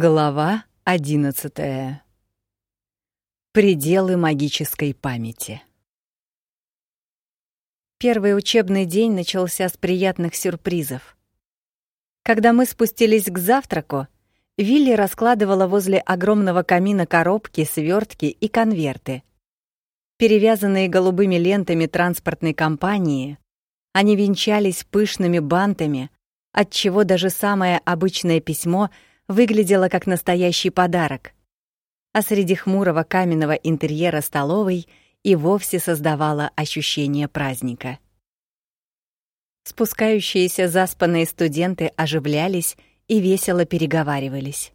Глава одиннадцатая. Пределы магической памяти. Первый учебный день начался с приятных сюрпризов. Когда мы спустились к завтраку, Вилли раскладывала возле огромного камина коробки, свертки и конверты. Перевязанные голубыми лентами транспортной компании, они венчались пышными бантами, отчего даже самое обычное письмо — выглядела как настоящий подарок. А среди хмурого каменного интерьера столовой и вовсе создавала ощущение праздника. Спускающиеся заспанные студенты оживлялись и весело переговаривались.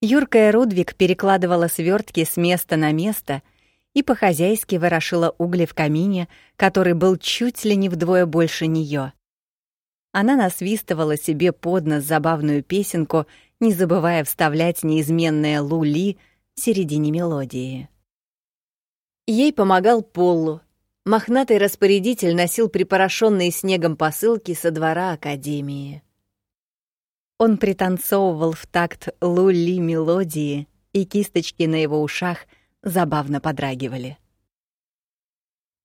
Юркая Рудвик перекладывала свертки с места на место и по-хозяйски ворошила угли в камине, который был чуть ли не вдвое больше нее. Она насвистывала себе под нос забавную песенку, не забывая вставлять неизменное лули в середине мелодии. Ей помогал Поллу. Мохнатый распорядитель носил припорошенные снегом посылки со двора Академии. Он пританцовывал в такт лули мелодии, и кисточки на его ушах забавно подрагивали.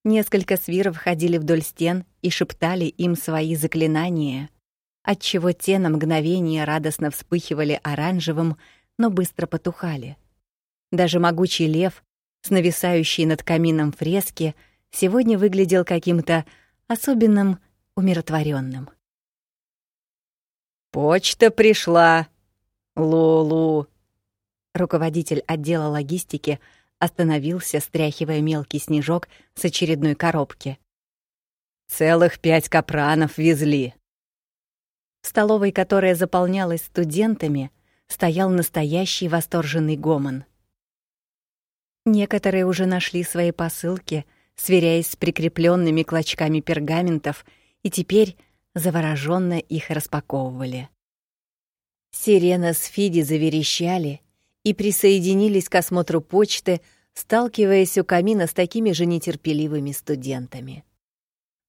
Несколько свиров ходили вдоль стен и шептали им свои заклинания, отчего те на мгновение радостно вспыхивали оранжевым, но быстро потухали. Даже могучий лев, с нависающей над камином фрески, сегодня выглядел каким-то особенным, умиротворенным. «Почта пришла! Лулу!» Руководитель отдела логистики — остановился, стряхивая мелкий снежок с очередной коробки. «Целых пять капранов везли!» В столовой, которая заполнялась студентами, стоял настоящий восторженный гомон. Некоторые уже нашли свои посылки, сверяясь с прикрепленными клочками пергаментов, и теперь завороженно их распаковывали. Сирена с Фиди заверещали, и присоединились к осмотру почты, сталкиваясь у камина с такими же нетерпеливыми студентами.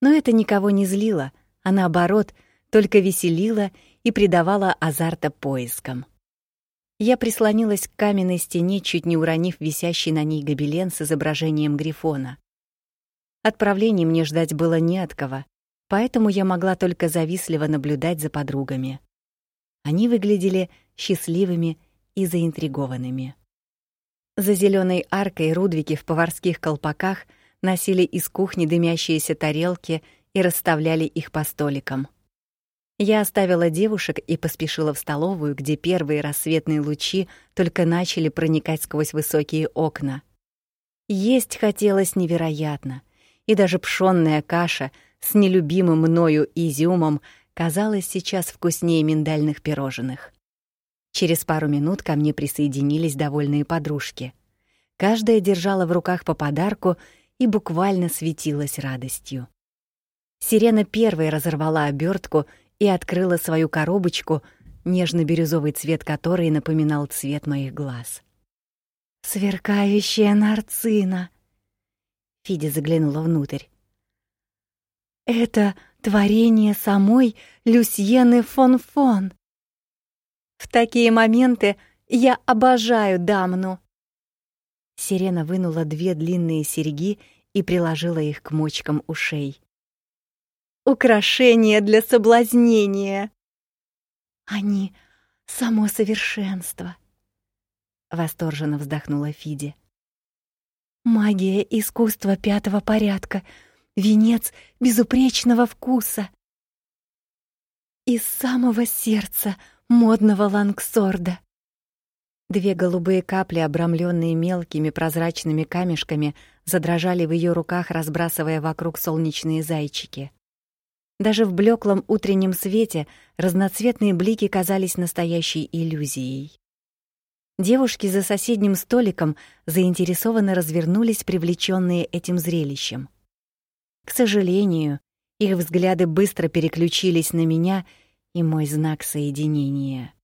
Но это никого не злило, а наоборот, только веселило и придавало азарта поискам. Я прислонилась к каменной стене, чуть не уронив висящий на ней гобелен с изображением грифона. Отправления мне ждать было не от кого, поэтому я могла только завистливо наблюдать за подругами. Они выглядели счастливыми и заинтригованными. За зеленой аркой Рудвики в поварских колпаках носили из кухни дымящиеся тарелки и расставляли их по столикам. Я оставила девушек и поспешила в столовую, где первые рассветные лучи только начали проникать сквозь высокие окна. Есть хотелось невероятно, и даже пшённая каша с нелюбимым мною изюмом казалась сейчас вкуснее миндальных пирожных. Через пару минут ко мне присоединились довольные подружки. Каждая держала в руках по подарку и буквально светилась радостью. Сирена первой разорвала обертку и открыла свою коробочку, нежно-бирюзовый цвет которой напоминал цвет моих глаз. «Сверкающая нарцина!» Фиди заглянула внутрь. «Это творение самой Люсьены фон-фон!» В такие моменты я обожаю Дамну. Сирена вынула две длинные серьги и приложила их к мочкам ушей. Украшение для соблазнения. Они — само совершенство. Восторженно вздохнула Фиди. Магия искусства пятого порядка, венец безупречного вкуса. Из самого сердца — модного лангсорда. Две голубые капли, обрамленные мелкими прозрачными камешками, задрожали в ее руках, разбрасывая вокруг солнечные зайчики. Даже в блеклом утреннем свете разноцветные блики казались настоящей иллюзией. Девушки за соседним столиком заинтересованно развернулись, привлеченные этим зрелищем. К сожалению, их взгляды быстро переключились на меня — и мой знак соединения.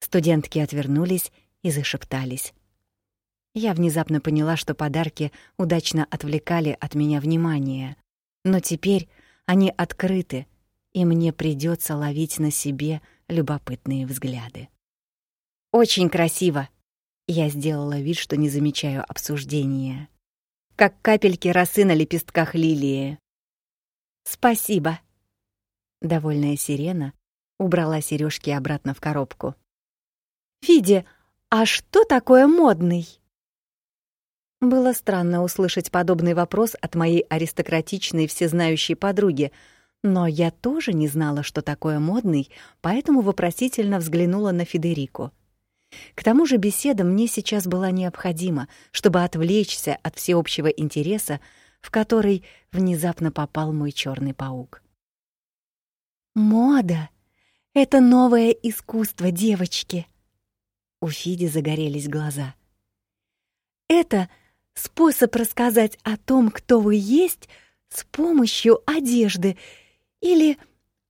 Студентки отвернулись и зашептались. Я внезапно поняла, что подарки удачно отвлекали от меня внимание, но теперь они открыты, и мне придется ловить на себе любопытные взгляды. Очень красиво. Я сделала вид, что не замечаю обсуждения. Как капельки росы на лепестках лилии. Спасибо. Довольная сирена убрала сережки обратно в коробку. Фиди, а что такое модный? Было странно услышать подобный вопрос от моей аристократичной всезнающей подруги, но я тоже не знала, что такое модный, поэтому вопросительно взглянула на Федерику. К тому же беседа мне сейчас была необходима, чтобы отвлечься от всеобщего интереса, в который внезапно попал мой черный паук. «Мода — это новое искусство, девочки!» У Фиди загорелись глаза. «Это — способ рассказать о том, кто вы есть, с помощью одежды или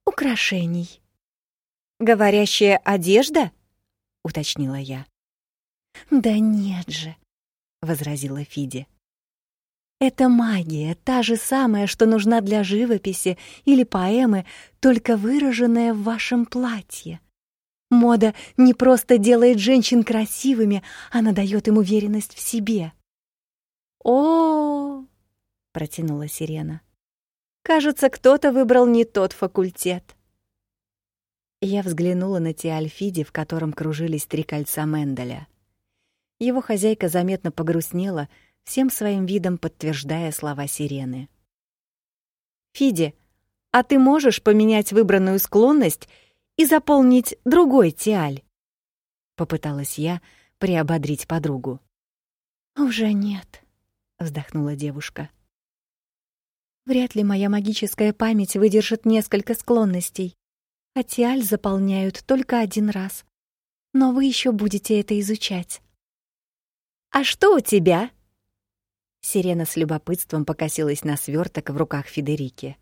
украшений. «Говорящая одежда?» — уточнила я. «Да нет же», — возразила Фиди. «Это магия, та же самая, что нужна для живописи или поэмы, только выраженная в вашем платье. Мода не просто делает женщин красивыми, она дает им уверенность в себе. О, протянула Сирена. Кажется, кто-то выбрал не тот факультет. Я взглянула на Тиальфиди, в котором кружились три кольца Менделя. Его хозяйка заметно погрустнела, всем своим видом подтверждая слова Сирены. «Фиди, а ты можешь поменять выбранную склонность и заполнить другой тиаль?» Попыталась я приободрить подругу. «Уже нет», вздохнула девушка. Вряд ли моя магическая память выдержит несколько склонностей. А тиаль заполняют только один раз. Но вы еще будете это изучать. А что у тебя? Сирена с любопытством покосилась на сверток в руках Федерики.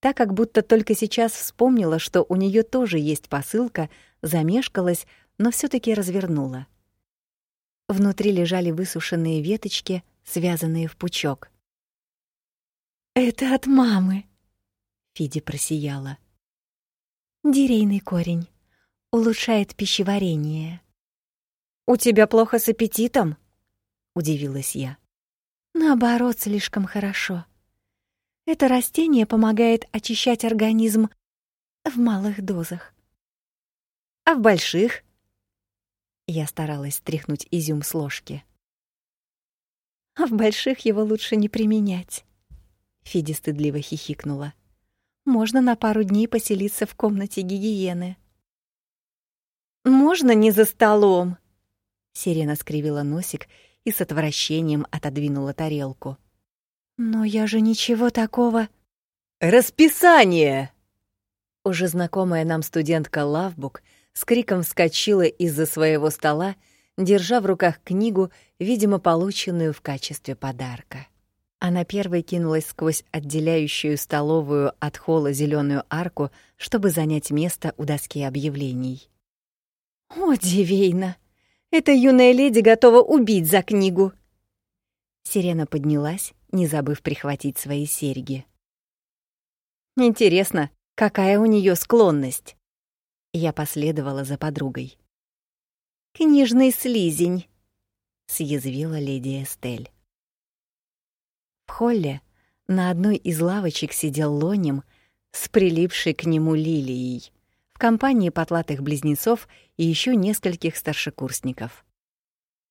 Так как будто только сейчас вспомнила, что у нее тоже есть посылка, замешкалась, но все таки развернула. Внутри лежали высушенные веточки, связанные в пучок. «Это от мамы!» Фиди просияла. «Дерейный корень. Улучшает пищеварение». «У тебя плохо с аппетитом?» — удивилась я. «Наоборот, слишком хорошо. Это растение помогает очищать организм в малых дозах. А в больших?» Я старалась стряхнуть изюм с ложки а в больших его лучше не применять. Фиди стыдливо хихикнула. Можно на пару дней поселиться в комнате гигиены. Можно не за столом. Сирена скривила носик и с отвращением отодвинула тарелку. Но я же ничего такого. Расписание. Уже знакомая нам студентка Лавбук с криком вскочила из-за своего стола держа в руках книгу, видимо, полученную в качестве подарка. Она первой кинулась сквозь отделяющую столовую от холла зеленую арку, чтобы занять место у доски объявлений. «О, Дивейна! Эта юная леди готова убить за книгу!» Сирена поднялась, не забыв прихватить свои серьги. «Интересно, какая у нее склонность?» Я последовала за подругой. «Книжный слизень», — съязвила леди Эстель. В холле на одной из лавочек сидел Лоним с прилипшей к нему лилией компании потлатых близнецов и еще нескольких старшекурсников.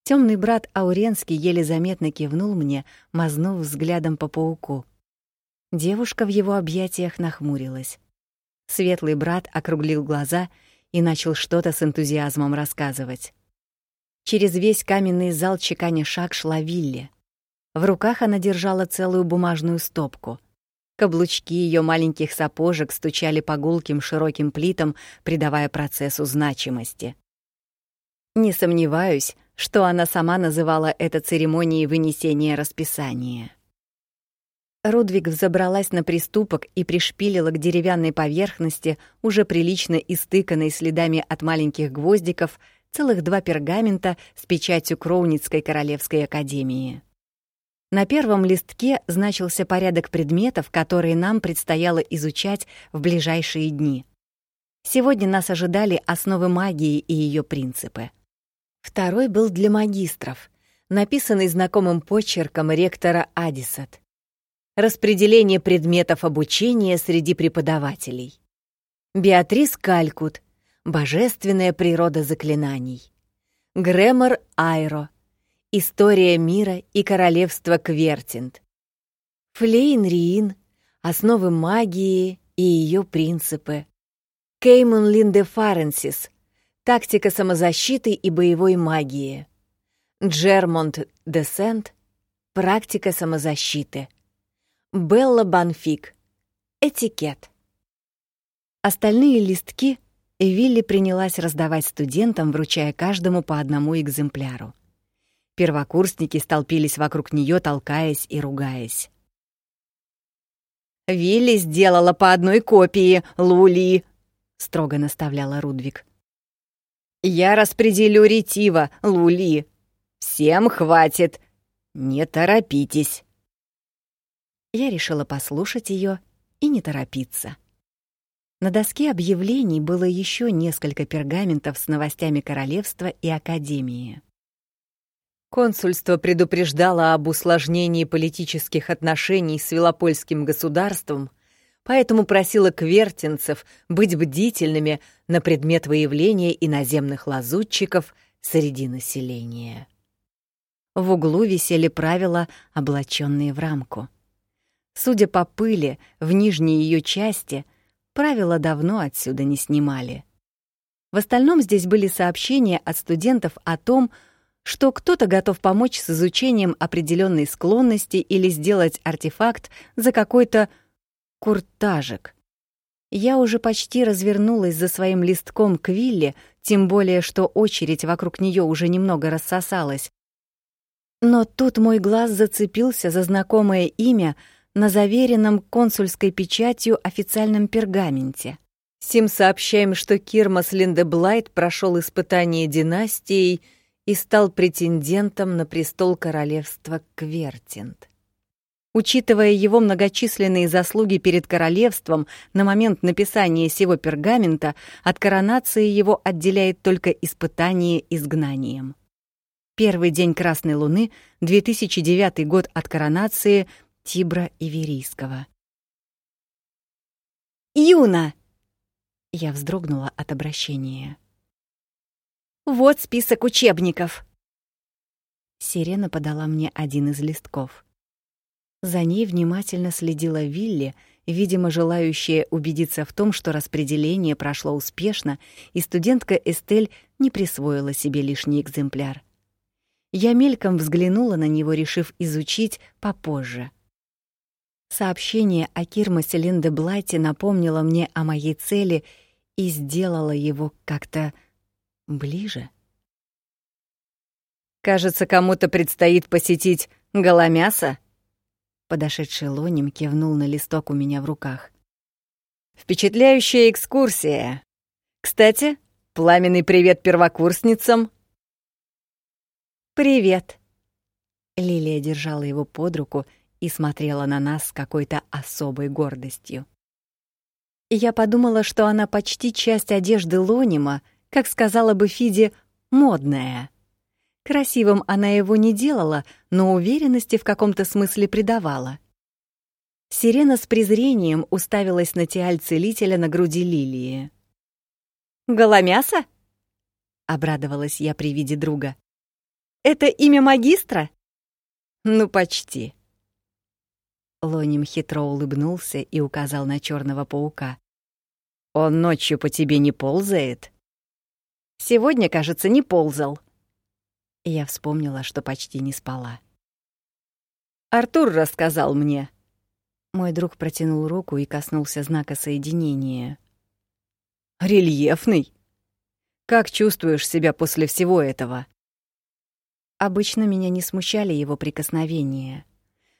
Темный брат Ауренский еле заметно кивнул мне, мазнув взглядом по пауку. Девушка в его объятиях нахмурилась. Светлый брат округлил глаза — и начал что-то с энтузиазмом рассказывать. Через весь каменный зал чеканя шаг шла Вилли. В руках она держала целую бумажную стопку. Каблучки ее маленьких сапожек стучали по гулким широким плитам, придавая процессу значимости. Не сомневаюсь, что она сама называла это церемонией вынесения расписания. Рудвиг взобралась на приступок и пришпилила к деревянной поверхности, уже прилично истыканной следами от маленьких гвоздиков, целых два пергамента с печатью Кроуницкой королевской академии. На первом листке значился порядок предметов, которые нам предстояло изучать в ближайшие дни. Сегодня нас ожидали основы магии и ее принципы. Второй был для магистров, написанный знакомым почерком ректора Адисат. Распределение предметов обучения среди преподавателей. Беатрис Калькут. Божественная природа заклинаний. Грэмор Айро. История мира и королевства Квертинт. Флейн Риин. Основы магии и ее принципы. Кеймон Линде Фаренсис. Тактика самозащиты и боевой магии. Джермонт Десент. Практика самозащиты. Белла Банфик. Этикет. Остальные листки Вилли принялась раздавать студентам, вручая каждому по одному экземпляру. Первокурсники столпились вокруг нее, толкаясь и ругаясь. «Вилли сделала по одной копии, Лули!» — строго наставляла Рудвик. «Я распределю ретива, Лули. Всем хватит. Не торопитесь». Я решила послушать ее и не торопиться. На доске объявлений было еще несколько пергаментов с новостями королевства и академии. Консульство предупреждало об усложнении политических отношений с Велопольским государством, поэтому просило квертинцев быть бдительными на предмет выявления иноземных лазутчиков среди населения. В углу висели правила, облаченные в рамку. Судя по пыли в нижней ее части — правила давно отсюда не снимали. В остальном здесь были сообщения от студентов о том, что кто-то готов помочь с изучением определенной склонности или сделать артефакт за какой-то куртажик. Я уже почти развернулась за своим листком к Вилле, тем более что очередь вокруг нее уже немного рассосалась. Но тут мой глаз зацепился за знакомое имя — на заверенном консульской печатью официальном пергаменте. Сим сообщаем, что Кирмас Линдеблайт прошел испытание династией и стал претендентом на престол королевства Квертинт. Учитывая его многочисленные заслуги перед королевством, на момент написания сего пергамента от коронации его отделяет только испытание изгнанием. Первый день Красной Луны, 2009 год от коронации, Тибра Иверийского. «Юна!» Я вздрогнула от обращения. «Вот список учебников!» Сирена подала мне один из листков. За ней внимательно следила Вилли, видимо, желающая убедиться в том, что распределение прошло успешно, и студентка Эстель не присвоила себе лишний экземпляр. Я мельком взглянула на него, решив изучить попозже. Сообщение о Кирмасе Линде Блайте напомнило мне о моей цели и сделало его как-то ближе. «Кажется, кому-то предстоит посетить Голомяса?» Подошедший Лоним кивнул на листок у меня в руках. «Впечатляющая экскурсия. Кстати, пламенный привет первокурсницам!» «Привет!» Лилия держала его под руку — и смотрела на нас с какой-то особой гордостью. я подумала, что она почти часть одежды Лонима, как сказала бы Фиди, модная. Красивым она его не делала, но уверенности в каком-то смысле придавала. Сирена с презрением уставилась на тиаль целителя на груди лилии. «Голомяса?» — обрадовалась я при виде друга. «Это имя магистра?» «Ну, почти», Лоним хитро улыбнулся и указал на черного паука. «Он ночью по тебе не ползает?» «Сегодня, кажется, не ползал». Я вспомнила, что почти не спала. «Артур рассказал мне». Мой друг протянул руку и коснулся знака соединения. «Рельефный? Как чувствуешь себя после всего этого?» Обычно меня не смущали его прикосновения.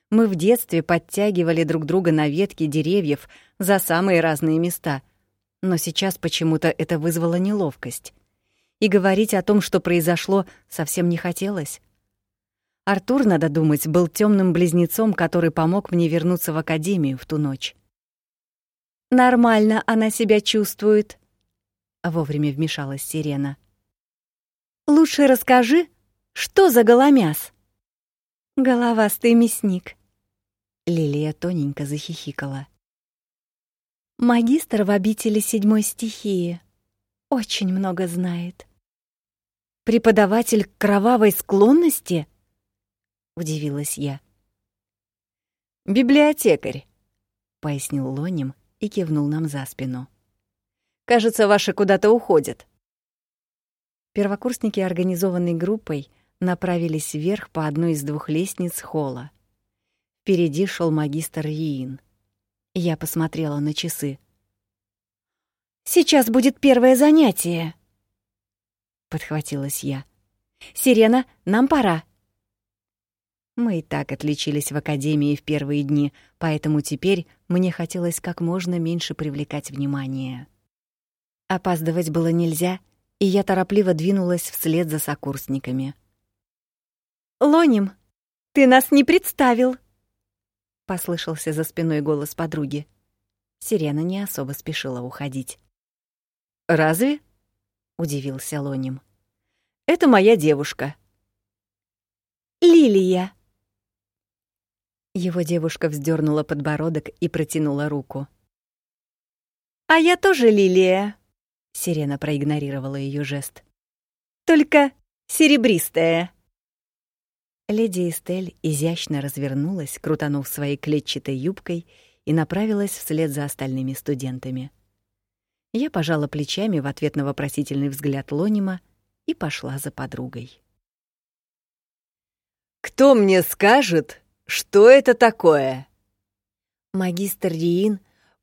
Мы в детстве подтягивали друг друга на ветки деревьев за самые разные места. Но сейчас почему-то это вызвало неловкость. И говорить о том, что произошло, совсем не хотелось. Артур, надо думать, был темным близнецом, который помог мне вернуться в академию в ту ночь. «Нормально она себя чувствует», вовремя вмешалась Сирена. Лучше расскажи, что за голомяс? Головастый мясник. Лилия тоненько захихикала. Магистр в обители седьмой стихии. Очень много знает. Преподаватель кровавой склонности? Удивилась я. Библиотекарь, пояснил Лоним и кивнул нам за спину. Кажется, ваши куда-то уходят. Первокурсники организованной группой направились вверх по одной из двух лестниц холла. Впереди шел магистр Йин. Я посмотрела на часы. «Сейчас будет первое занятие!» Подхватилась я. «Сирена, нам пора!» Мы и так отличились в академии в первые дни, поэтому теперь мне хотелось как можно меньше привлекать внимание. Опаздывать было нельзя, и я торопливо двинулась вслед за сокурсниками. «Лоним, ты нас не представил!» Послышался за спиной голос подруги. Сирена не особо спешила уходить. «Разве?» — удивился Лоним. «Это моя девушка». «Лилия!» Его девушка вздернула подбородок и протянула руку. «А я тоже Лилия!» Сирена проигнорировала ее жест. «Только серебристая!» Леди Эстель изящно развернулась, крутанув своей клетчатой юбкой, и направилась вслед за остальными студентами. Я пожала плечами в ответ на вопросительный взгляд Лонима и пошла за подругой. «Кто мне скажет, что это такое?» Магистр Риин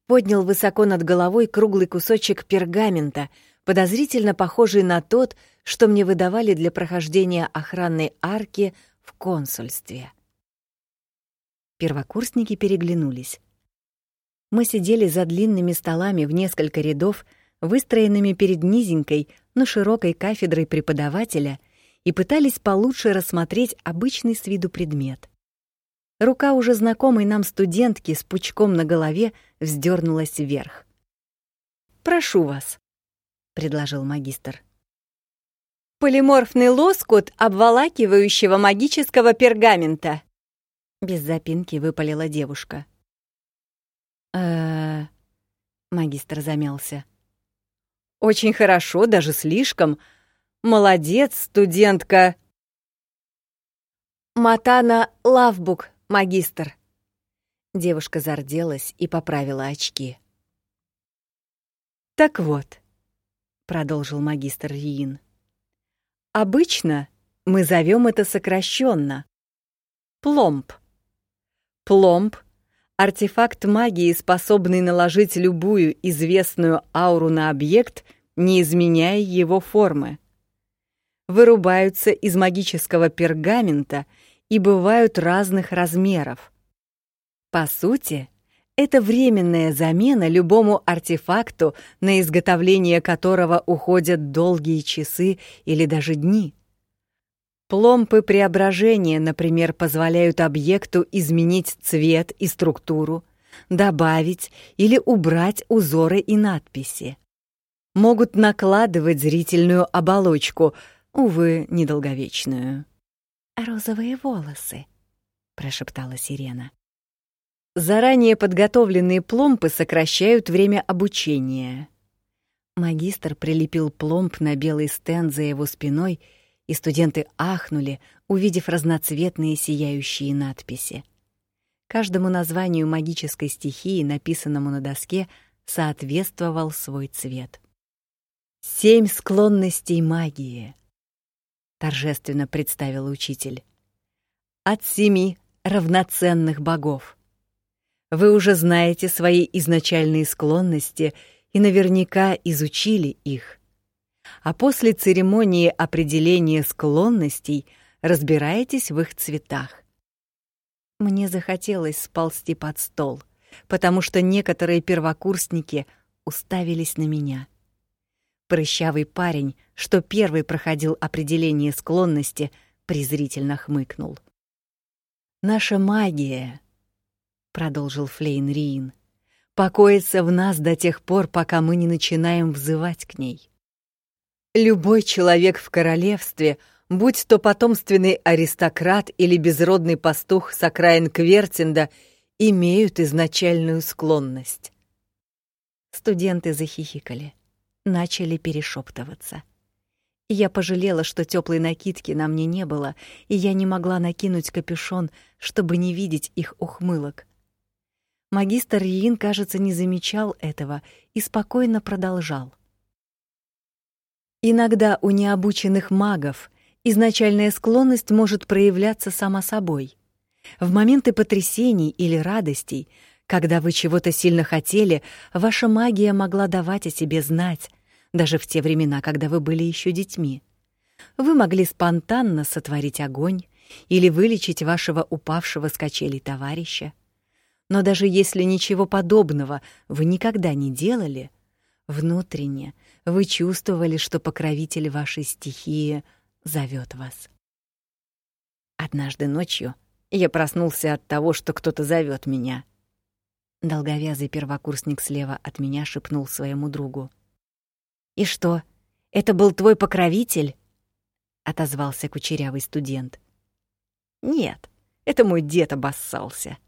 поднял высоко над головой круглый кусочек пергамента, подозрительно похожий на тот, что мне выдавали для прохождения охранной арки в консульстве. Первокурсники переглянулись. Мы сидели за длинными столами в несколько рядов, выстроенными перед низенькой, но широкой кафедрой преподавателя, и пытались получше рассмотреть обычный с виду предмет. Рука уже знакомой нам студентки с пучком на голове вздернулась вверх. «Прошу вас», — предложил магистр. «Полиморфный лоскут обволакивающего магического пергамента», — без запинки выпалила девушка. Э магистр замялся. «Очень хорошо, даже слишком. Молодец, студентка!» «Матана Лавбук, магистр!» Девушка зарделась и поправила очки. «Так вот», — продолжил магистр Риин, — «обычно мы зовем это сокращенно пломб. Пломб — артефакт магии, способный наложить любую известную ауру на объект, не изменяя его формы. Вырубаются из магического пергамента — и бывают разных размеров. По сути, это временная замена любому артефакту, на изготовление которого уходят долгие часы или даже дни. Пломпы преображения, например, позволяют объекту изменить цвет и структуру, добавить или убрать узоры и надписи. Могут накладывать зрительную оболочку, увы, недолговечную розовые волосы», — прошептала Сирена. Заранее подготовленные пломбы сокращают время обучения. Магистр прилепил пломб на белый стенд за его спиной, и студенты ахнули, увидев разноцветные сияющие надписи. Каждому названию магической стихии, написанному на доске, соответствовал свой цвет. Семь склонностей магии — торжественно представил учитель. От семи равноценных богов. Вы уже знаете свои изначальные склонности и наверняка изучили их. А после церемонии определения склонностей разбираетесь в их цветах. Мне захотелось сползти под стол, потому что некоторые первокурсники уставились на меня. Прыщавый парень, что первый проходил определение склонности, презрительно хмыкнул. «Наша магия», — продолжил Флейн Риин, покоится в нас до тех пор, пока мы не начинаем взывать к ней. Любой человек в королевстве, будь то потомственный аристократ или безродный пастух с окраин Квертинда, имеют изначальную склонность. Студенты захихикали, начали перешептываться. Я пожалела, что теплой накидки на мне не было, и я не могла накинуть капюшон, чтобы не видеть их ухмылок. Магистр Йин, кажется, не замечал этого и спокойно продолжал. Иногда у необученных магов изначальная склонность может проявляться сама собой. В моменты потрясений или радостей, когда вы чего-то сильно хотели, ваша магия могла давать о себе знать, даже в те времена, когда вы были еще детьми. Вы могли спонтанно сотворить огонь или вылечить вашего упавшего с качелей товарища. Но даже если ничего подобного вы никогда не делали, внутренне вы чувствовали, что покровитель вашей стихии зовет вас. Однажды ночью я проснулся от того, что кто-то зовет меня. Долговязый первокурсник слева от меня шепнул своему другу. «И что, это был твой покровитель?» — отозвался кучерявый студент. «Нет, это мой дед обоссался».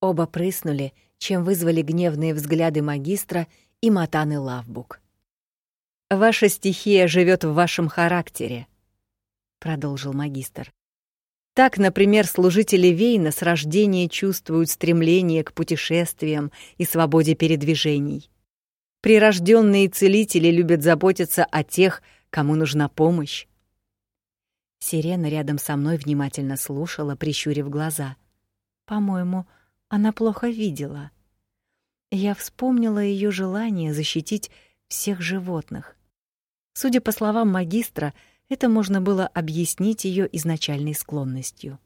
Оба прыснули, чем вызвали гневные взгляды магистра и Матаны Лавбук. «Ваша стихия живет в вашем характере», — продолжил магистр. Так, например, служители Вейна с рождения чувствуют стремление к путешествиям и свободе передвижений. Прирожденные целители любят заботиться о тех, кому нужна помощь. Сирена рядом со мной внимательно слушала, прищурив глаза. По-моему, она плохо видела. Я вспомнила ее желание защитить всех животных. Судя по словам магистра, это можно было объяснить ее изначальной склонностью.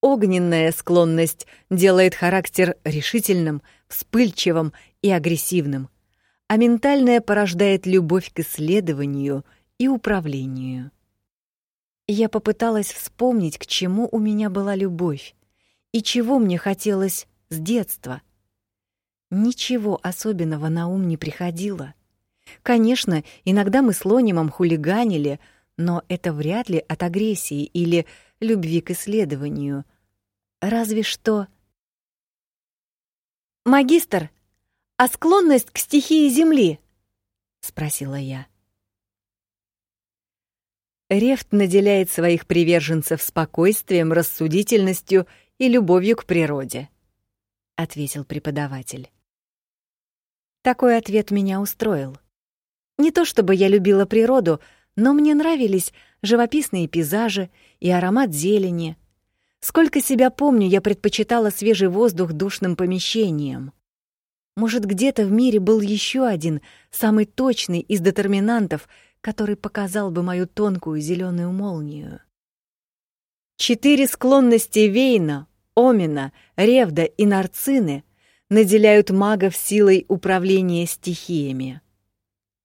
Огненная склонность делает характер решительным, вспыльчивым и агрессивным, а ментальная порождает любовь к исследованию и управлению. Я попыталась вспомнить, к чему у меня была любовь и чего мне хотелось с детства. Ничего особенного на ум не приходило. Конечно, иногда мы с Лонимом хулиганили, но это вряд ли от агрессии или любви к исследованию. Разве что... «Магистр, а склонность к стихии Земли?» — спросила я. Рефт наделяет своих приверженцев спокойствием, рассудительностью и любовью к природе, — ответил преподаватель. Такой ответ меня устроил. Не то чтобы я любила природу, но мне нравились живописные пейзажи и аромат зелени, Сколько себя помню, я предпочитала свежий воздух душным помещениям. Может, где-то в мире был еще один, самый точный из детерминантов, который показал бы мою тонкую зеленую молнию. Четыре склонности Вейна, Омина, Ревда и Нарцины наделяют магов силой управления стихиями.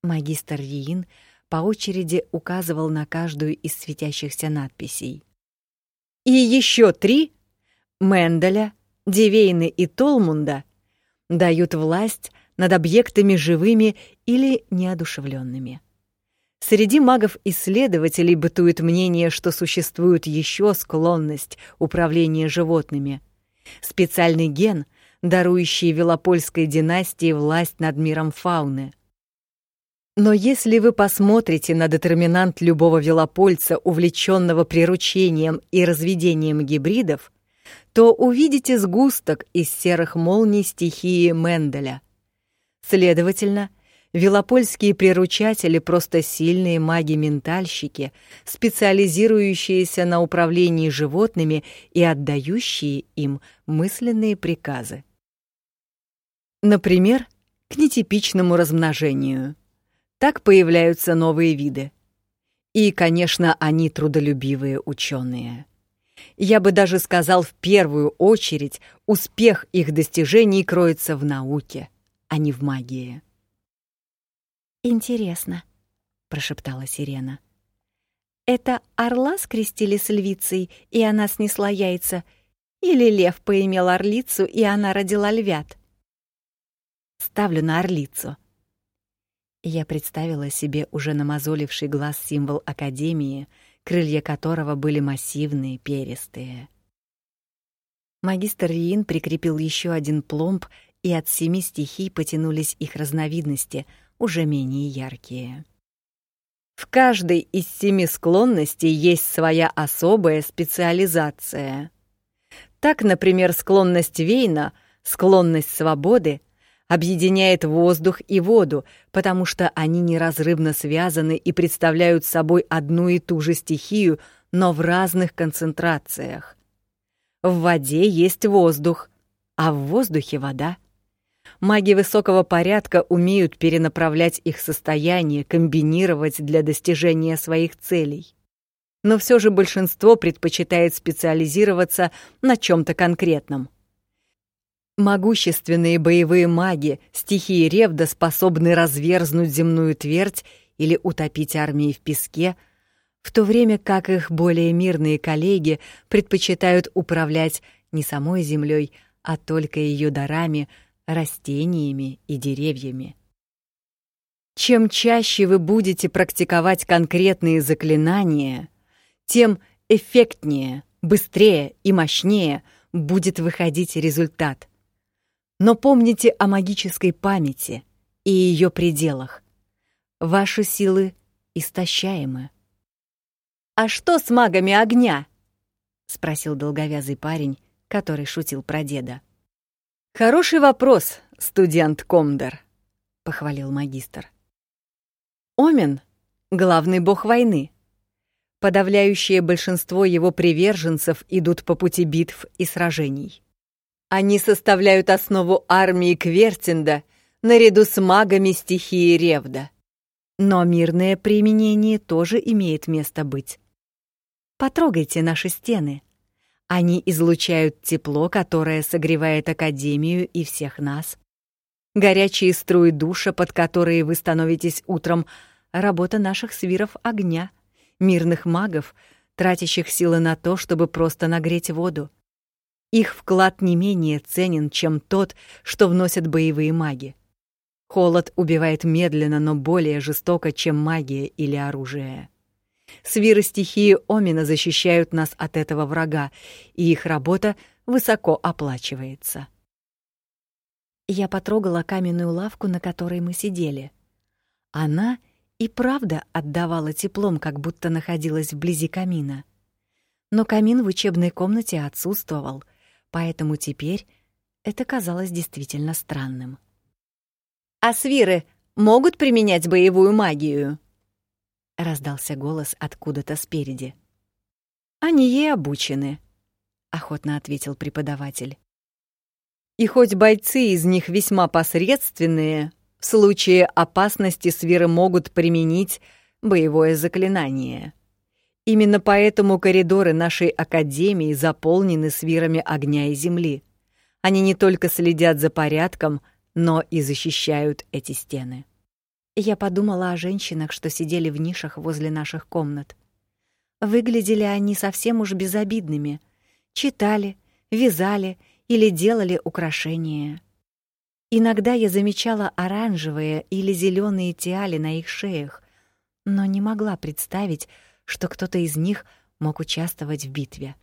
Магистр Виин по очереди указывал на каждую из светящихся надписей и еще три — Менделя, Дивейны и Толмунда — дают власть над объектами живыми или неодушевленными. Среди магов-исследователей бытует мнение, что существует еще склонность управления животными. Специальный ген, дарующий Велопольской династии власть над миром фауны. Но если вы посмотрите на детерминант любого велопольца, увлеченного приручением и разведением гибридов, то увидите сгусток из серых молний стихии Менделя. Следовательно, велопольские приручатели просто сильные маги-ментальщики, специализирующиеся на управлении животными и отдающие им мысленные приказы. Например, к нетипичному размножению — так появляются новые виды. И, конечно, они трудолюбивые ученые. Я бы даже сказал, в первую очередь, успех их достижений кроется в науке, а не в магии. «Интересно», — прошептала Сирена. «Это орла скрестили с львицей, и она снесла яйца, Или лев поимел орлицу, и она родила львят? Ставлю на орлицу. Я представила себе уже намазоливший глаз символ Академии, крылья которого были массивные, перистые. Магистр Лин прикрепил еще один пломб, и от семи стихий потянулись их разновидности, уже менее яркие. В каждой из семи склонностей есть своя особая специализация. Так, например, склонность Вейна, склонность свободы, объединяет воздух и воду, потому что они неразрывно связаны и представляют собой одну и ту же стихию, но в разных концентрациях. В воде есть воздух, а в воздухе вода. Маги высокого порядка умеют перенаправлять их состояние, комбинировать для достижения своих целей. Но все же большинство предпочитает специализироваться на чем то конкретном. Могущественные боевые маги стихии Ревда способны разверзнуть земную твердь или утопить армии в песке, в то время как их более мирные коллеги предпочитают управлять не самой землей, а только ее дарами, растениями и деревьями. Чем чаще вы будете практиковать конкретные заклинания, тем эффектнее, быстрее и мощнее будет выходить результат. Но помните о магической памяти и ее пределах. Ваши силы истощаемы. «А что с магами огня?» — спросил долговязый парень, который шутил про деда. «Хороший вопрос, студент Комдер», — похвалил магистр. Омен — главный бог войны. Подавляющее большинство его приверженцев идут по пути битв и сражений. Они составляют основу армии Квертинда наряду с магами стихии Ревда. Но мирное применение тоже имеет место быть. Потрогайте наши стены. Они излучают тепло, которое согревает Академию и всех нас. Горячие струи душа, под которые вы становитесь утром, работа наших свиров огня, мирных магов, тратящих силы на то, чтобы просто нагреть воду. Их вклад не менее ценен, чем тот, что вносят боевые маги. Холод убивает медленно, но более жестоко, чем магия или оружие. Свиры стихии Омина защищают нас от этого врага, и их работа высоко оплачивается. Я потрогала каменную лавку, на которой мы сидели. Она и правда отдавала теплом, как будто находилась вблизи камина. Но камин в учебной комнате отсутствовал — поэтому теперь это казалось действительно странным. «А свиры могут применять боевую магию?» — раздался голос откуда-то спереди. «Они ей обучены», — охотно ответил преподаватель. «И хоть бойцы из них весьма посредственные, в случае опасности свиры могут применить боевое заклинание. Именно поэтому коридоры нашей академии заполнены свирами огня и земли. Они не только следят за порядком, но и защищают эти стены. Я подумала о женщинах, что сидели в нишах возле наших комнат. Выглядели они совсем уж безобидными. Читали, вязали или делали украшения. Иногда я замечала оранжевые или зеленые тиали на их шеях, но не могла представить, что кто-то из них мог участвовать в битве.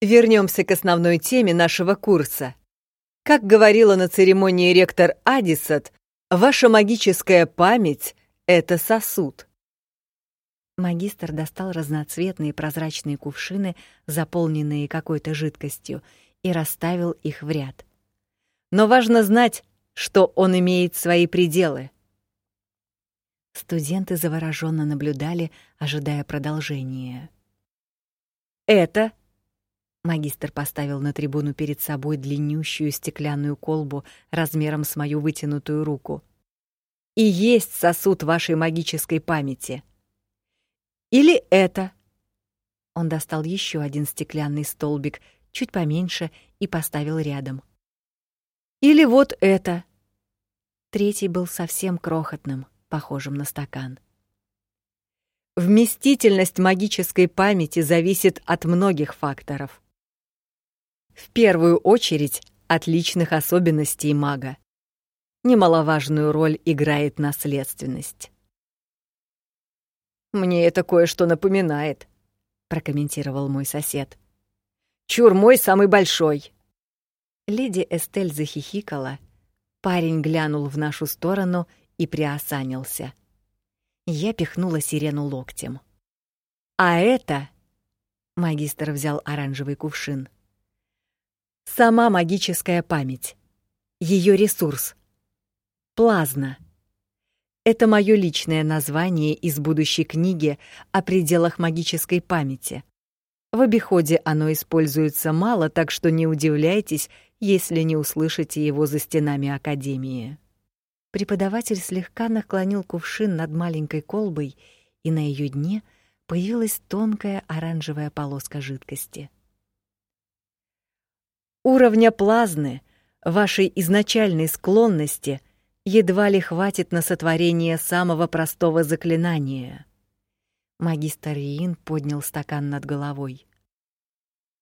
Вернемся к основной теме нашего курса. Как говорила на церемонии ректор Адисат, ваша магическая память — это сосуд. Магистр достал разноцветные прозрачные кувшины, заполненные какой-то жидкостью, и расставил их в ряд. Но важно знать, что он имеет свои пределы. Студенты завороженно наблюдали, ожидая продолжения. «Это...» Магистр поставил на трибуну перед собой длиннющую стеклянную колбу размером с мою вытянутую руку. «И есть сосуд вашей магической памяти. Или это...» Он достал еще один стеклянный столбик, чуть поменьше, и поставил рядом. «Или вот это...» Третий был совсем крохотным — похожим на стакан. Вместительность магической памяти зависит от многих факторов. В первую очередь от личных особенностей мага. Немаловажную роль играет наследственность. «Мне это кое-что напоминает», — прокомментировал мой сосед. «Чур мой самый большой». Леди Эстель захихикала. Парень глянул в нашу сторону и приосанился. Я пихнула сирену локтем. «А это...» — магистр взял оранжевый кувшин. «Сама магическая память. Ее ресурс. Плазна. Это мое личное название из будущей книги о пределах магической памяти. В обиходе оно используется мало, так что не удивляйтесь, если не услышите его за стенами академии. Преподаватель слегка наклонил кувшин над маленькой колбой, и на ее дне появилась тонкая оранжевая полоска жидкости. Уровня плазмы вашей изначальной склонности едва ли хватит на сотворение самого простого заклинания. Магистр Риин поднял стакан над головой.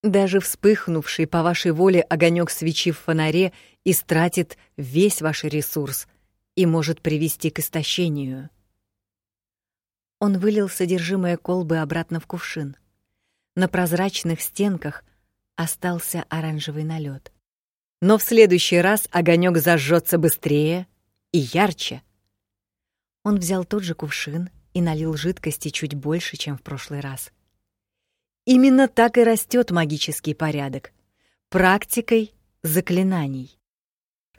Даже вспыхнувший по вашей воле огонек свечи в фонаре истратит весь ваш ресурс и может привести к истощению. Он вылил содержимое колбы обратно в кувшин. На прозрачных стенках остался оранжевый налет. Но в следующий раз огонек зажжется быстрее и ярче. Он взял тот же кувшин и налил жидкости чуть больше, чем в прошлый раз. Именно так и растет магический порядок практикой заклинаний.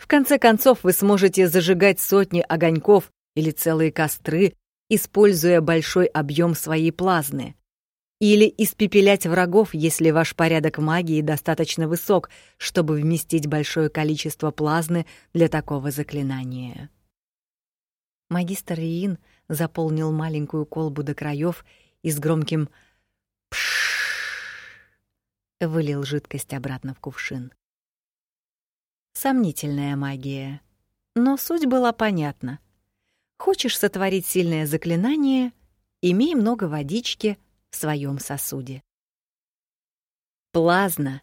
В конце концов, вы сможете зажигать сотни огоньков или целые костры, используя большой объем своей плазмы, или испепелять врагов, если ваш порядок магии достаточно высок, чтобы вместить большое количество плазмы для такого заклинания. Магистр Иин заполнил маленькую колбу до краев и с громким «пшшш» вылил жидкость обратно в кувшин. Сомнительная магия, но суть была понятна. Хочешь сотворить сильное заклинание — имей много водички в своем сосуде. Плазна,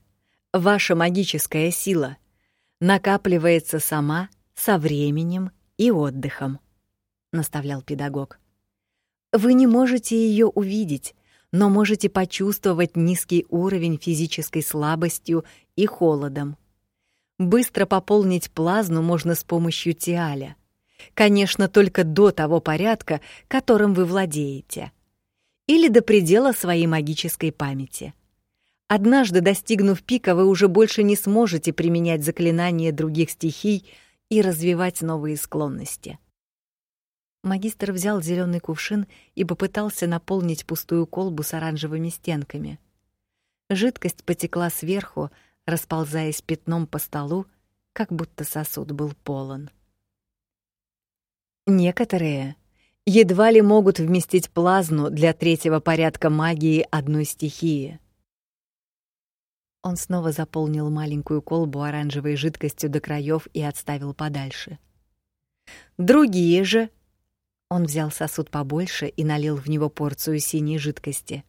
ваша магическая сила, накапливается сама со временем и отдыхом наставлял педагог. Вы не можете ее увидеть, но можете почувствовать низкий уровень физической слабостью и холодом. Быстро пополнить плазму можно с помощью тиаля. Конечно, только до того порядка, которым вы владеете. Или до предела своей магической памяти. Однажды достигнув пика, вы уже больше не сможете применять заклинания других стихий и развивать новые склонности. Магистр взял зеленый кувшин и попытался наполнить пустую колбу с оранжевыми стенками. Жидкость потекла сверху, расползаясь пятном по столу, как будто сосуд был полон. Некоторые едва ли могут вместить плазму для третьего порядка магии одной стихии. Он снова заполнил маленькую колбу оранжевой жидкостью до краев и отставил подальше. Другие же он взял сосуд побольше и налил в него порцию синей жидкости.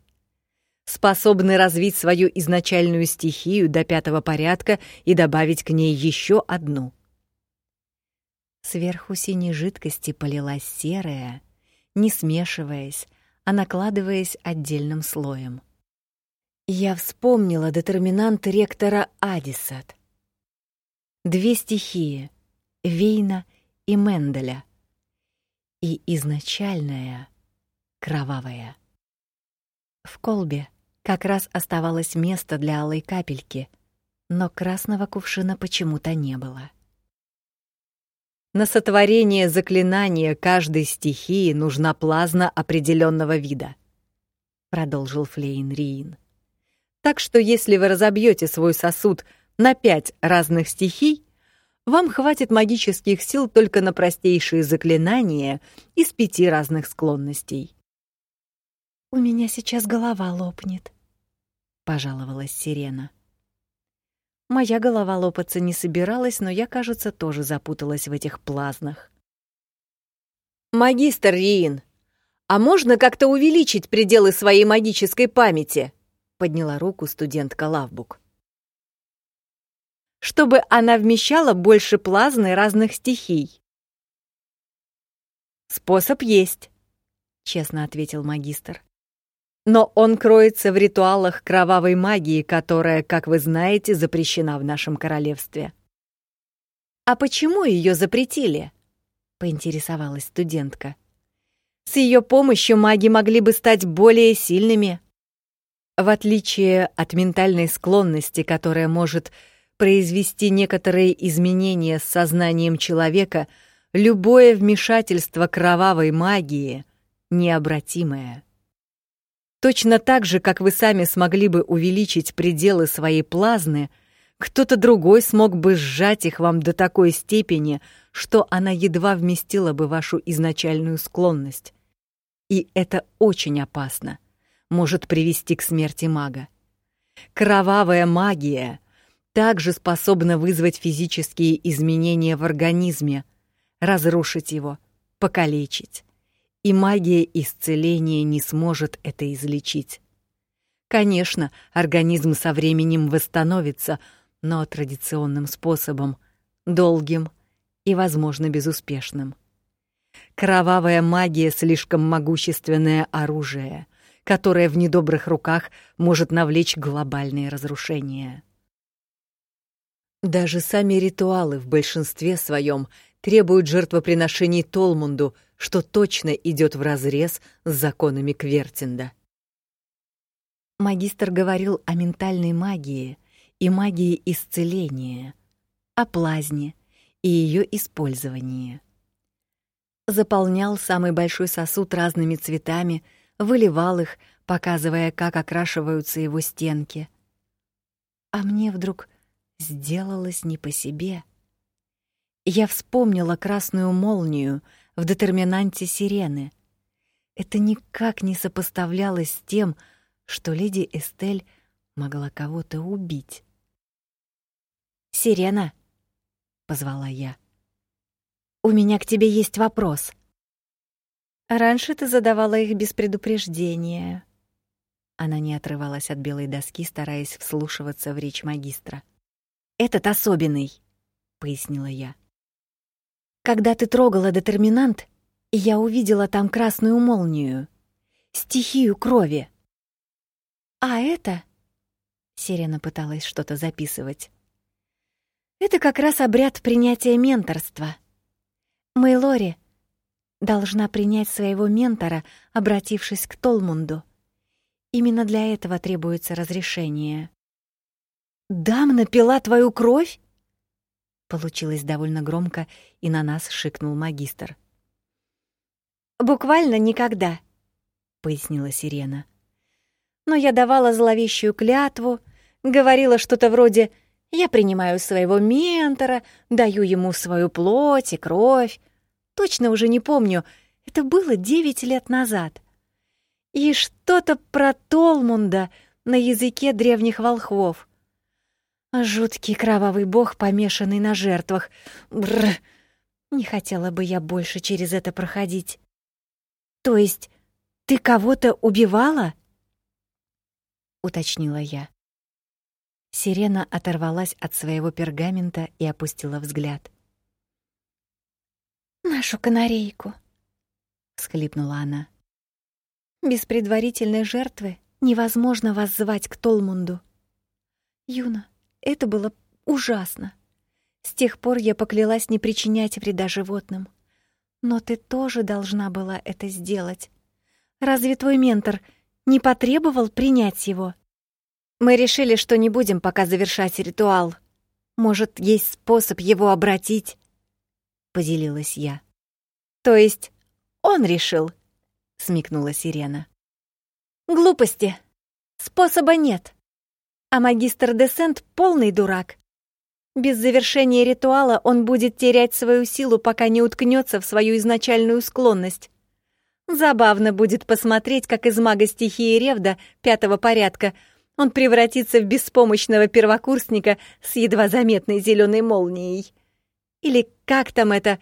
Способны развить свою изначальную стихию до пятого порядка и добавить к ней еще одну. Сверху синей жидкости полилась серая, не смешиваясь, а накладываясь отдельным слоем. Я вспомнила детерминант ректора Адисат. Две стихии — Вейна и Менделя — и изначальная кровавая. В колбе как раз оставалось место для алой капельки, но красного кувшина почему-то не было. На сотворение заклинания каждой стихии нужна плазма определенного вида, продолжил Флейн Риин. Так что если вы разобьете свой сосуд на пять разных стихий, вам хватит магических сил только на простейшие заклинания из пяти разных склонностей. «У меня сейчас голова лопнет», — пожаловалась Сирена. Моя голова лопаться не собиралась, но я, кажется, тоже запуталась в этих плазнах. «Магистр Риин, а можно как-то увеличить пределы своей магической памяти?» — подняла руку студентка Лавбук. чтобы она вмещала больше плазмы разных стихий. «Способ есть», — честно ответил магистр. «Но он кроется в ритуалах кровавой магии, которая, как вы знаете, запрещена в нашем королевстве». «А почему ее запретили?» — поинтересовалась студентка. «С ее помощью маги могли бы стать более сильными». В отличие от ментальной склонности, которая может произвести некоторые изменения с сознанием человека — любое вмешательство кровавой магии необратимое. Точно так же, как вы сами смогли бы увеличить пределы своей плазмы, кто-то другой смог бы сжать их вам до такой степени, что она едва вместила бы вашу изначальную склонность. И это очень опасно, может привести к смерти мага. Кровавая магия также способна вызвать физические изменения в организме, разрушить его, покалечить. И магия исцеления не сможет это излечить. Конечно, организм со временем восстановится, но традиционным способом, долгим и, возможно, безуспешным. Кровавая магия слишком могущественное оружие, которое в недобрых руках может навлечь глобальные разрушения. Даже сами ритуалы в большинстве своем требуют жертвоприношений Толмунду, что точно идет вразрез с законами Квертинда. Магистр говорил о ментальной магии и магии исцеления, о плазне и ее использовании. Заполнял самый большой сосуд разными цветами, выливал их, показывая, как окрашиваются его стенки. А мне вдруг сделалось не по себе — я вспомнила красную молнию в детерминанте сирены. Это никак не сопоставлялось с тем, что леди Эстель могла кого-то убить. «Сирена», — позвала я, — «у меня к тебе есть вопрос». «Раньше ты задавала их без предупреждения». Она не отрывалась от белой доски, стараясь вслушиваться в речь магистра. «Этот особенный», — пояснила я. Когда ты трогала детерминант, я увидела там красную молнию, стихию крови. А это... Сирена пыталась что-то записывать. Это как раз обряд принятия менторства. Мэйлори должна принять своего ментора, обратившись к Толмунду. Именно для этого требуется разрешение. «Дамна пила твою кровь?» Получилось довольно громко, и на нас шикнул магистр. «Буквально никогда», — пояснила Сирена. «Но я давала зловещую клятву, говорила что-то вроде «я принимаю своего ментора, даю ему свою плоть и кровь». Точно уже не помню, это было девять лет назад. И что-то про Толмунда на языке древних волхвов. Жуткий кровавый бог, помешанный на жертвах. Бррр. Не хотела бы я больше через это проходить. То есть ты кого-то убивала? уточнила я. Сирена оторвалась от своего пергамента и опустила взгляд. Нашу канарейку, всхлипнула она. Без предварительной жертвы невозможно вас звать к Толмунду. Юна, это было ужасно. С тех пор я поклялась не причинять вреда животным. Но ты тоже должна была это сделать. Разве твой ментор не потребовал принять его? Мы решили, что не будем пока завершать ритуал. Может, есть способ его обратить? Поделилась я. То есть он решил, смекнула Сирена. Глупости. Способа нет. А магистр Десент — полный дурак. Без завершения ритуала он будет терять свою силу, пока не уткнется в свою изначальную склонность. Забавно будет посмотреть, как из мага стихии Ревда пятого порядка он превратится в беспомощного первокурсника с едва заметной зеленой молнией. Или как там это,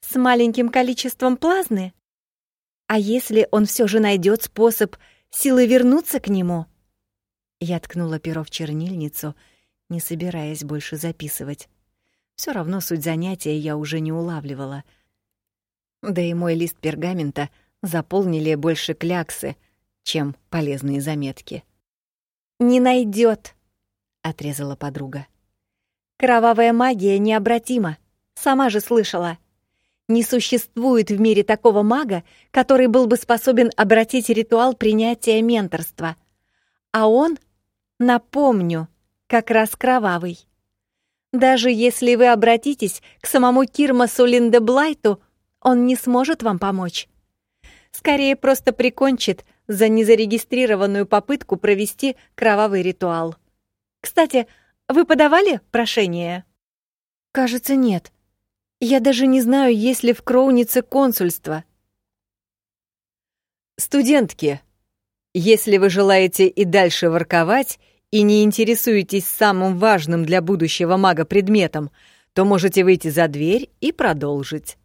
с маленьким количеством плазмы? А если он все же найдет способ силы вернуться к нему — я ткнула перо в чернильницу, не собираясь больше записывать. Все равно суть занятия я уже не улавливала. Да и мой лист пергамента заполнили больше кляксы, чем полезные заметки. «Не найдет, отрезала подруга. «Кровавая магия необратима, сама же слышала. Не существует в мире такого мага, который был бы способен обратить ритуал принятия менторства. А он, напомню, как раз кровавый. Даже если вы обратитесь к самому Кирмасу Линдеблайту, он не сможет вам помочь. Скорее просто прикончит за незарегистрированную попытку провести кровавый ритуал. Кстати, вы подавали прошение? Кажется, нет. Я даже не знаю, есть ли в Кроунице консульство. Студентки, если вы желаете и дальше ворковать и не интересуетесь самым важным для будущего мага предметом, то можете выйти за дверь и продолжить.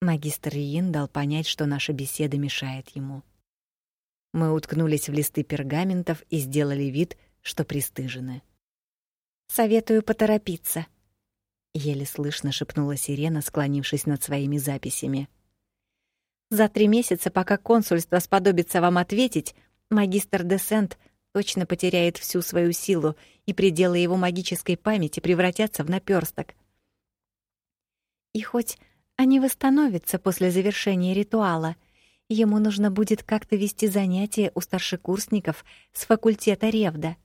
Магистр Иин дал понять, что наша беседа мешает ему. Мы уткнулись в листы пергаментов и сделали вид, что пристыжены. «Советую поторопиться», — еле слышно шепнула Сирена, склонившись над своими записями. «За три месяца, пока консульство сподобится вам ответить, магистр Десент точно потеряет всю свою силу, и пределы его магической памяти превратятся в наперсток. И хоть они восстановятся после завершения ритуала, ему нужно будет как-то вести занятия у старшекурсников с факультета Ревда.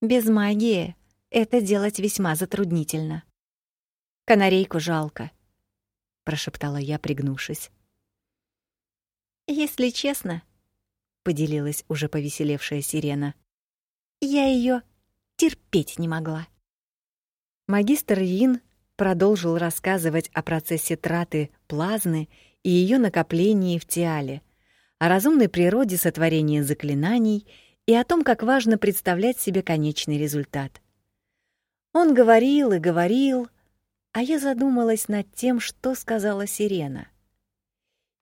Без магии это делать весьма затруднительно. Канарейку жалко, прошептала я, пригнувшись. Если честно, поделилась уже повеселевшая Сирена. Я ее терпеть не могла. Магистр Йин продолжил рассказывать о процессе траты плазмы и ее накоплении в Тиале, о разумной природе сотворения заклинаний и о том, как важно представлять себе конечный результат. Он говорил и говорил, а я задумалась над тем, что сказала Сирена.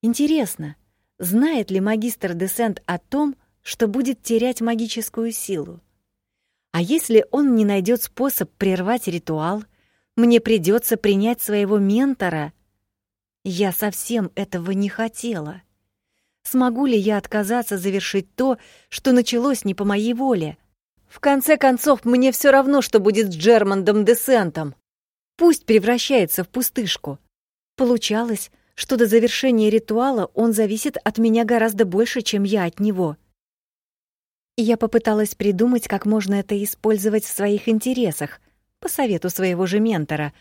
Интересно, Знает ли магистр Десент о том, что будет терять магическую силу? А если он не найдет способ прервать ритуал, мне придется принять своего ментора. Я совсем этого не хотела. Смогу ли я отказаться завершить то, что началось не по моей воле? В конце концов, мне все равно, что будет с Джермандом Десентом. Пусть превращается в пустышку. Получалось, что до завершения ритуала он зависит от меня гораздо больше, чем я от него. Я попыталась придумать, как можно это использовать в своих интересах, по совету своего же ментора,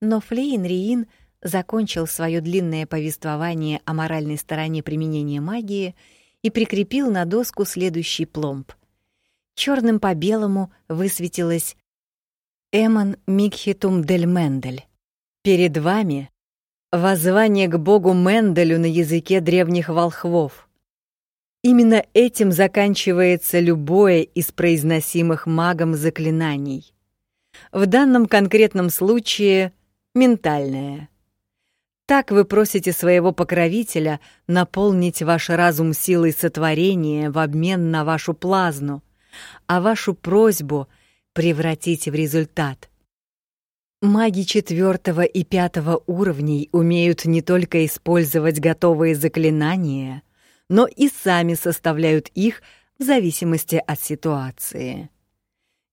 но Флейн Риин закончил свое длинное повествование о моральной стороне применения магии и прикрепил на доску следующий пломб. Черным по белому высветилось «Эмон Микхитум дель Мендель». Перед вами Воззвание к богу Менделю на языке древних волхвов. Именно этим заканчивается любое из произносимых магом заклинаний. В данном конкретном случае ментальное. Так вы просите своего покровителя наполнить ваш разум силой сотворения в обмен на вашу плазму, а вашу просьбу превратить в результат — Маги четвертого и пятого уровней умеют не только использовать готовые заклинания, но и сами составляют их в зависимости от ситуации.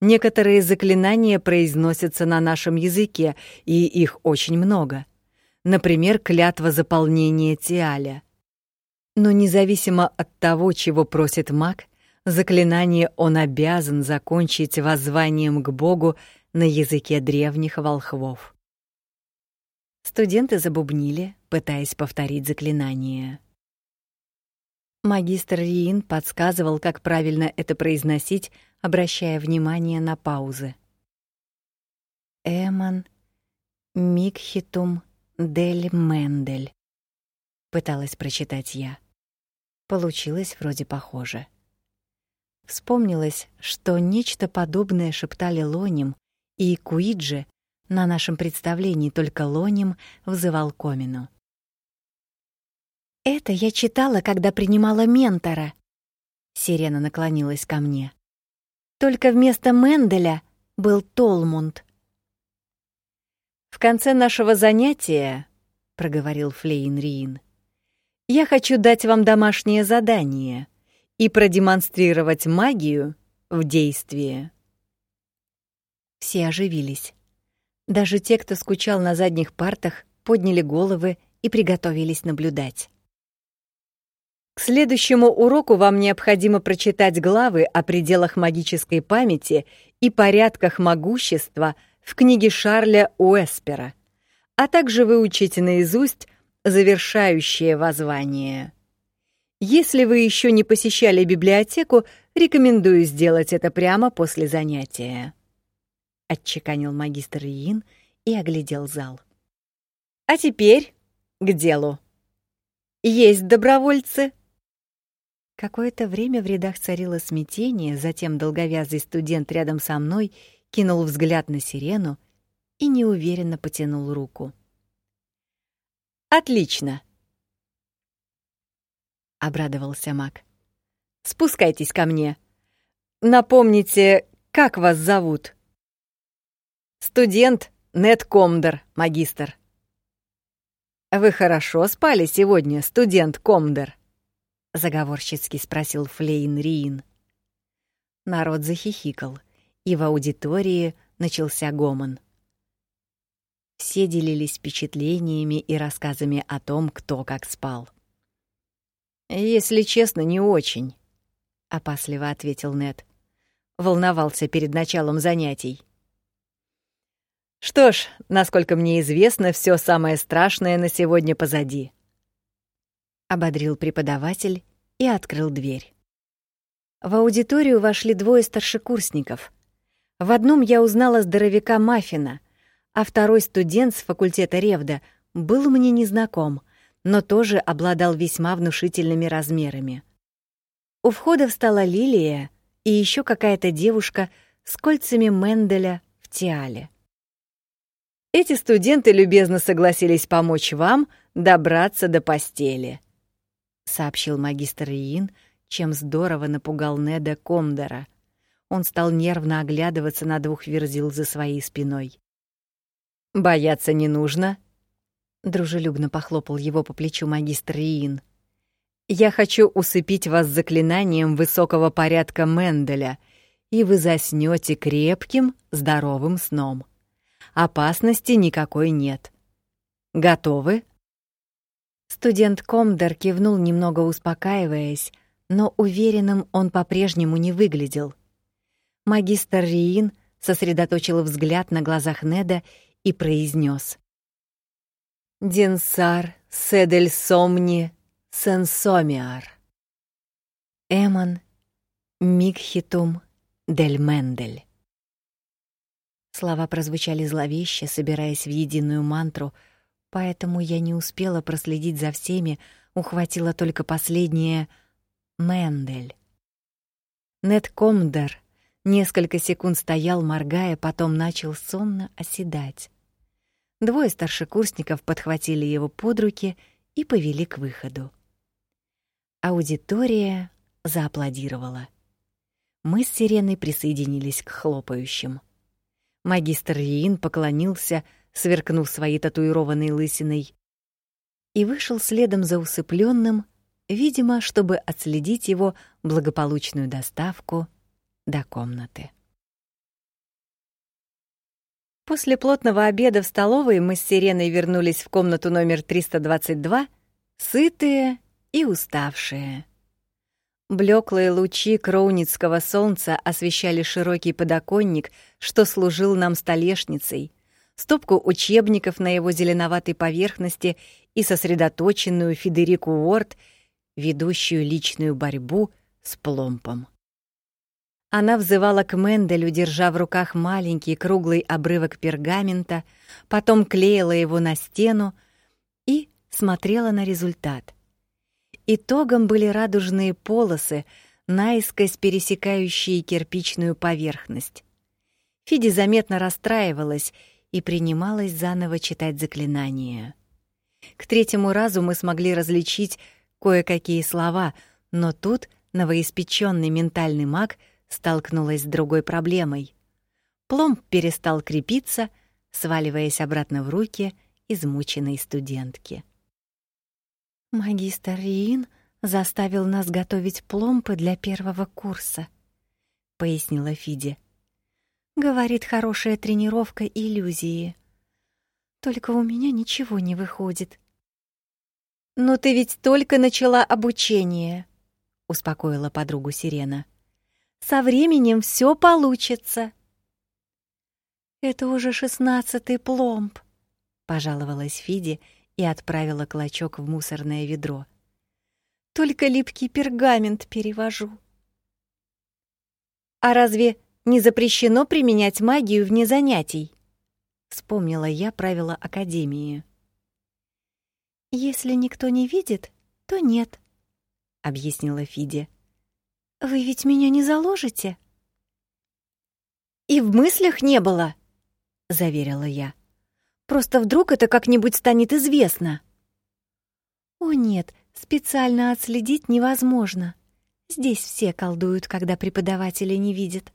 Некоторые заклинания произносятся на нашем языке, и их очень много. Например, клятва заполнения тиаля. Но независимо от того, чего просит маг, заклинание он обязан закончить воззванием к Богу на языке древних волхвов. Студенты забубнили, пытаясь повторить заклинание. Магистр Риин подсказывал, как правильно это произносить, обращая внимание на паузы. Эмон Микхитум дель Мендель. Пыталась прочитать я. Получилось вроде похоже. Вспомнилось, что нечто подобное шептали Лоним и Куиджи на нашем представлении только Лоним взывал Комину. «Это я читала, когда принимала ментора». Сирена наклонилась ко мне. «Только вместо Менделя был Толмунд. В конце нашего занятия, проговорил Флейн я хочу дать вам домашнее задание и продемонстрировать магию в действии. Все оживились. Даже те, кто скучал на задних партах, подняли головы и приготовились наблюдать. К следующему уроку вам необходимо прочитать главы о пределах магической памяти и порядках могущества в книге Шарля Уэспера, а также выучить наизусть завершающее воззвание. Если вы еще не посещали библиотеку, рекомендую сделать это прямо после занятия. Отчеканил магистр Иин и оглядел зал. А теперь к делу. Есть добровольцы? Какое-то время в рядах царило смятение, затем долговязый студент рядом со мной кинул взгляд на сирену и неуверенно потянул руку. Отлично, обрадовался Мак. Спускайтесь ко мне. Напомните, как вас зовут? Студент Нед Комдер, магистр. Вы хорошо спали сегодня, студент Комдер? заговорщицки спросил Флейн Риин. Народ захихикал, и в аудитории начался гомон. Все делились впечатлениями и рассказами о том, кто как спал. Если честно, не очень, опасливо ответил Нед. Волновался перед началом занятий. Что ж, насколько мне известно, все самое страшное на сегодня позади ободрил преподаватель и открыл дверь. В аудиторию вошли двое старшекурсников. В одном я узнала здоровяка Маффина, а второй студент с факультета Ревда был мне незнаком, но тоже обладал весьма внушительными размерами. У входа встала Лилия и еще какая-то девушка с кольцами Менделя в тиале. Эти студенты любезно согласились помочь вам добраться до постели, сообщил магистр Иин, чем здорово напугал Неда Комдора. Он стал нервно оглядываться на двух верзил за своей спиной. Бояться не нужно, дружелюбно похлопал его по плечу магистр Иин. Я хочу усыпить вас заклинанием высокого порядка Менделя, и вы заснёте крепким, здоровым сном. Опасности никакой нет. Готовы? Студент Комдер кивнул, немного успокаиваясь, но уверенным он по-прежнему не выглядел. Магистр Риин сосредоточил взгляд на глазах Неда и произнес: «Динсар седель сомни сенсомиар. Эмон мигхитум дель Мендель». Слова прозвучали зловеще, собираясь в единую мантру — поэтому я не успела проследить за всеми, ухватила только последнее Мендель. Нед Комдер несколько секунд стоял, моргая, потом начал сонно оседать. Двое старшекурсников подхватили его под руки и повели к выходу. Аудитория зааплодировала. Мы с Сиреной присоединились к хлопающим. Магистр Риин поклонился, сверкнув своей татуированной лысиной, и вышел следом за усыпленным, видимо, чтобы отследить его благополучную доставку до комнаты. После плотного обеда в столовой мы с Сиреной вернулись в комнату номер 322, сытые и уставшие. Блеклые лучи кроуницкого солнца освещали широкий подоконник, что служил нам столешницей — стопку учебников на его зеленоватой поверхности и сосредоточенную Федерику Уорд, ведущую личную борьбу с пломпом. Она взывала к Менделю, держа в руках маленький круглый обрывок пергамента, потом клеила его на стену и смотрела на результат. Итогом были радужные полосы, наискось пересекающие кирпичную поверхность. Фиди заметно расстраивалась и принималась заново читать заклинания. К третьему разу мы смогли различить кое-какие слова, но тут новоиспеченный ментальный маг столкнулась с другой проблемой. Пломб перестал крепиться, сваливаясь обратно в руки измученной студентки. Магистр Рин заставил нас готовить пломбы для первого курса, пояснила Фиди. Говорит, хорошая тренировка иллюзии. Только у меня ничего не выходит. Но ты ведь только начала обучение, успокоила подругу Сирена. Со временем все получится. Это уже шестнадцатый пломб, пожаловалась Фиди и отправила клочок в мусорное ведро. Только липкий пергамент перевожу. А разве не запрещено применять магию вне занятий? Вспомнила я правила академии. Если никто не видит, то нет, объяснила Фиди. Вы ведь меня не заложите? И в мыслях не было, заверила я. Просто вдруг это как-нибудь станет известно. О нет, специально отследить невозможно. Здесь все колдуют, когда преподаватели не видят.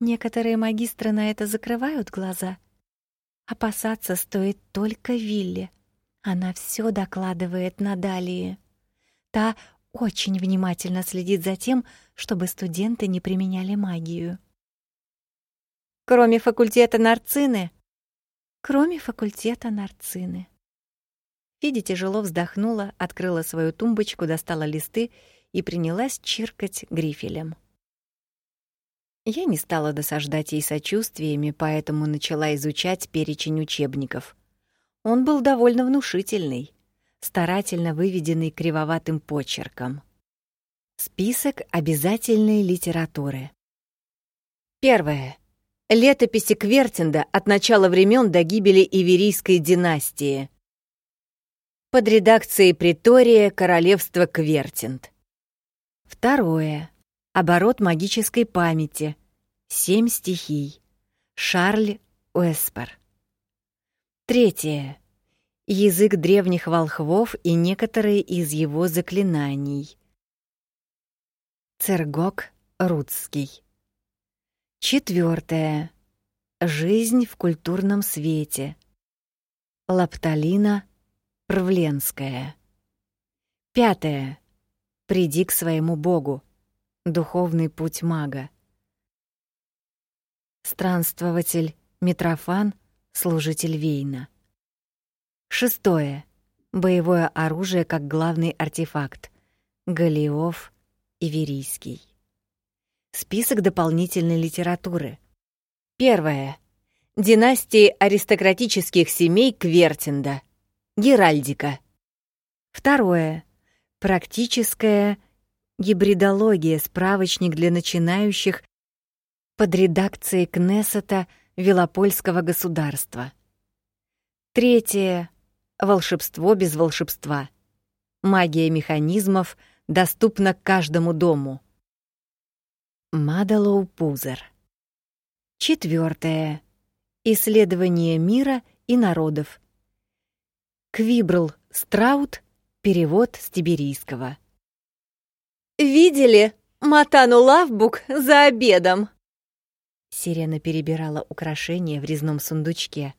Некоторые магистры на это закрывают глаза. Опасаться стоит только Вилле. Она все докладывает Надалии. Та очень внимательно следит за тем, чтобы студенты не применяли магию. Кроме факультета Нарцины? Кроме факультета Нарцины. Фиди тяжело вздохнула, открыла свою тумбочку, достала листы и принялась чиркать грифелем. Я не стала досаждать ей сочувствиями, поэтому начала изучать перечень учебников — он был довольно внушительный, старательно выведенный кривоватым почерком. Список обязательной литературы. Первое. Летописи Квертинда от начала времен до гибели Иверийской династии. Под редакцией Притория Королевства Квертинд. Второе. Оборот магической памяти. Семь стихий. Шарль Уэспер. Третье. Язык древних волхвов и некоторые из его заклинаний. Цергок Рудский. Четвертое. Жизнь в культурном свете. Лапталина Правленская. Пятое. Приди к своему Богу. Духовный путь мага. Странствователь Митрофан служитель Вейна. Шестое. Боевое оружие как главный артефакт. Голиоф Иверийский. Список дополнительной литературы. Первое. Династии аристократических семей Квертинда. Геральдика. Второе. Практическая гибридология, справочник для начинающих под редакцией Кнессета – Велопольского государства. Третье волшебство без волшебства. Магия механизмов доступна каждому дому. Мадалоу Пузер. Четвертое исследование мира и народов. Квибрл Страут, перевод с тиберийского. Видели Матану Лавбук за обедом? Сирена перебирала украшения в резном сундучке.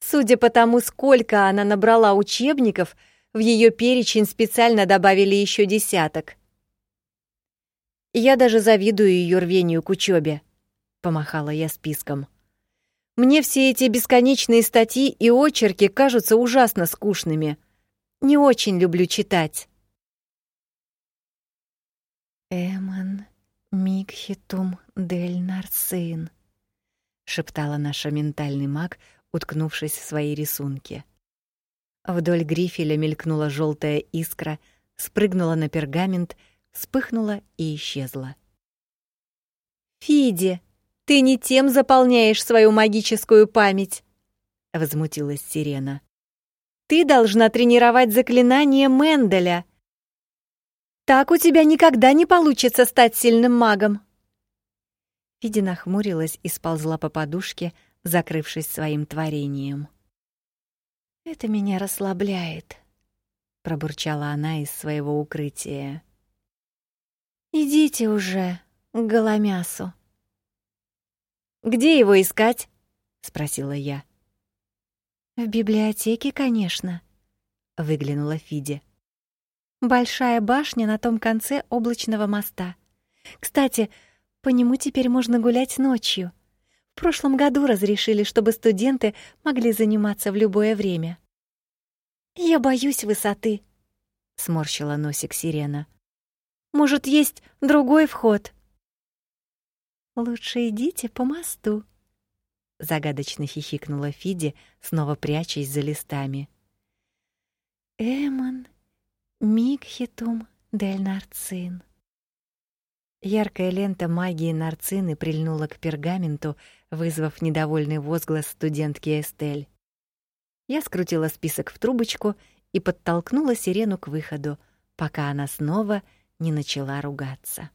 Судя по тому, сколько она набрала учебников, в ее перечень специально добавили еще десяток. Я даже завидую ее рвению к учебе, помахала я списком. Мне все эти бесконечные статьи и очерки кажутся ужасно скучными. Не очень люблю читать. Эмон Мигхитум дель Нарцин, шептала наша ментальный маг, уткнувшись в свои рисунки. Вдоль грифеля мелькнула желтая искра, спрыгнула на пергамент, вспыхнула и исчезла. Фиди, ты не тем заполняешь свою магическую память, возмутилась Сирена. Ты должна тренировать заклинания Менделя. Так у тебя никогда не получится стать сильным магом. Фиди нахмурилась и сползла по подушке, закрывшись своим творением. Это меня расслабляет, пробурчала она из своего укрытия. Идите уже к голомясу. Где его искать? спросила я. В библиотеке, конечно, выглянула Фиди. Большая башня на том конце облачного моста. Кстати, по нему теперь можно гулять ночью. В прошлом году разрешили, чтобы студенты могли заниматься в любое время. Я боюсь высоты, сморщила носик Сирена. Может, есть другой вход? Лучше идите по мосту, загадочно хихикнула Фиди, снова прячась за листами. Эмон Мигхитум дель Нарцин. Яркая лента магии нарцины прильнула к пергаменту, вызвав недовольный возглас студентки Эстель. Я скрутила список в трубочку и подтолкнула сирену к выходу, пока она снова не начала ругаться.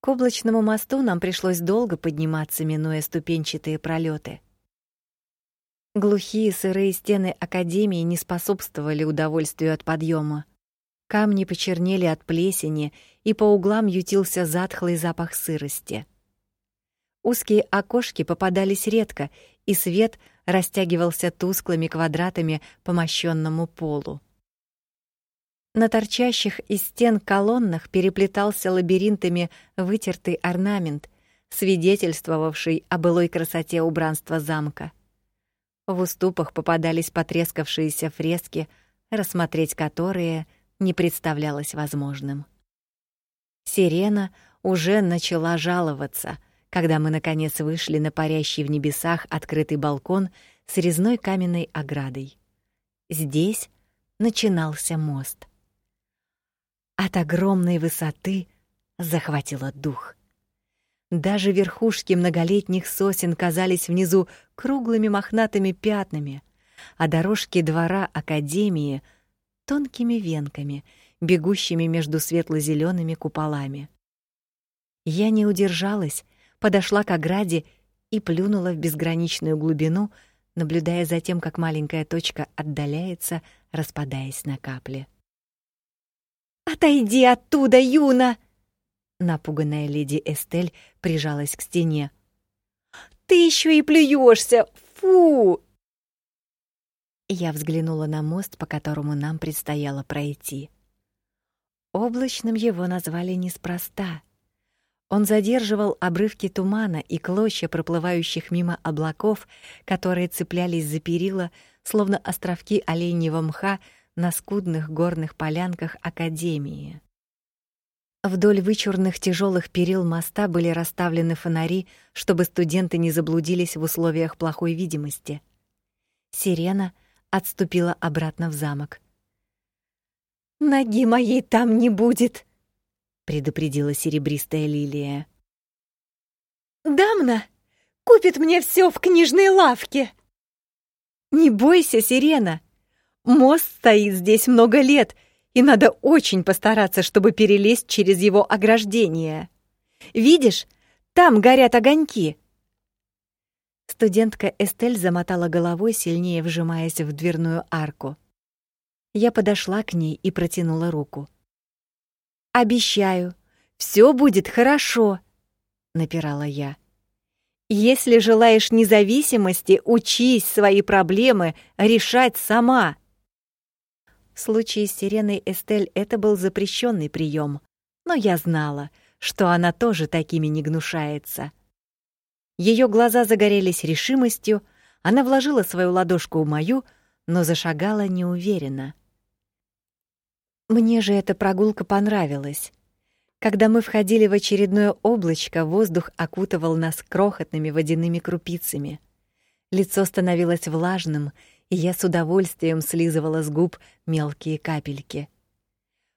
К облачному мосту нам пришлось долго подниматься, минуя ступенчатые пролеты. Глухие сырые стены академии не способствовали удовольствию от подъема. Камни почернели от плесени, и по углам ютился затхлый запах сырости. Узкие окошки попадались редко, и свет растягивался тусклыми квадратами по мощенному полу. На торчащих из стен колоннах переплетался лабиринтами вытертый орнамент, свидетельствовавший о былой красоте убранства замка. В уступах попадались потрескавшиеся фрески, рассмотреть которые — не представлялось возможным. Сирена уже начала жаловаться, когда мы наконец вышли на парящий в небесах открытый балкон с резной каменной оградой. Здесь начинался мост. От огромной высоты захватило дух. Даже верхушки многолетних сосен казались внизу круглыми мохнатыми пятнами, а дорожки двора академии — тонкими венками, бегущими между светло-зелеными куполами. Я не удержалась, подошла к ограде и плюнула в безграничную глубину, наблюдая за тем, как маленькая точка отдаляется, распадаясь на капли. «Отойди оттуда, Юна!» Напуганная леди Эстель прижалась к стене. «Ты еще и плюешься! Фу!» Я взглянула на мост, по которому нам предстояло пройти. Облачным его назвали неспроста. Он задерживал обрывки тумана и клочья проплывающих мимо облаков, которые цеплялись за перила, словно островки оленьего мха на скудных горных полянках академии. Вдоль вычурных тяжелых перил моста были расставлены фонари, чтобы студенты не заблудились в условиях плохой видимости. Сирена — отступила обратно в замок. Ноги моей там не будет, предупредила серебристая лилия. Дамна купит мне все в книжной лавке. Не бойся, Сирена. Мост стоит здесь много лет, и надо очень постараться, чтобы перелезть через его ограждение. Видишь, там горят огоньки. Студентка Эстель замотала головой, сильнее вжимаясь в дверную арку. Я подошла к ней и протянула руку. «Обещаю, все будет хорошо», — напирала я. «Если желаешь независимости, учись свои проблемы решать сама». В случае с Сиреной Эстель это был запрещенный прием, но я знала, что она тоже такими не гнушается. Ее глаза загорелись решимостью, она вложила свою ладошку в мою, но зашагала неуверенно. Мне же эта прогулка понравилась. Когда мы входили в очередное облачко, воздух окутывал нас крохотными водяными крупицами. Лицо становилось влажным, и я с удовольствием слизывала с губ мелкие капельки.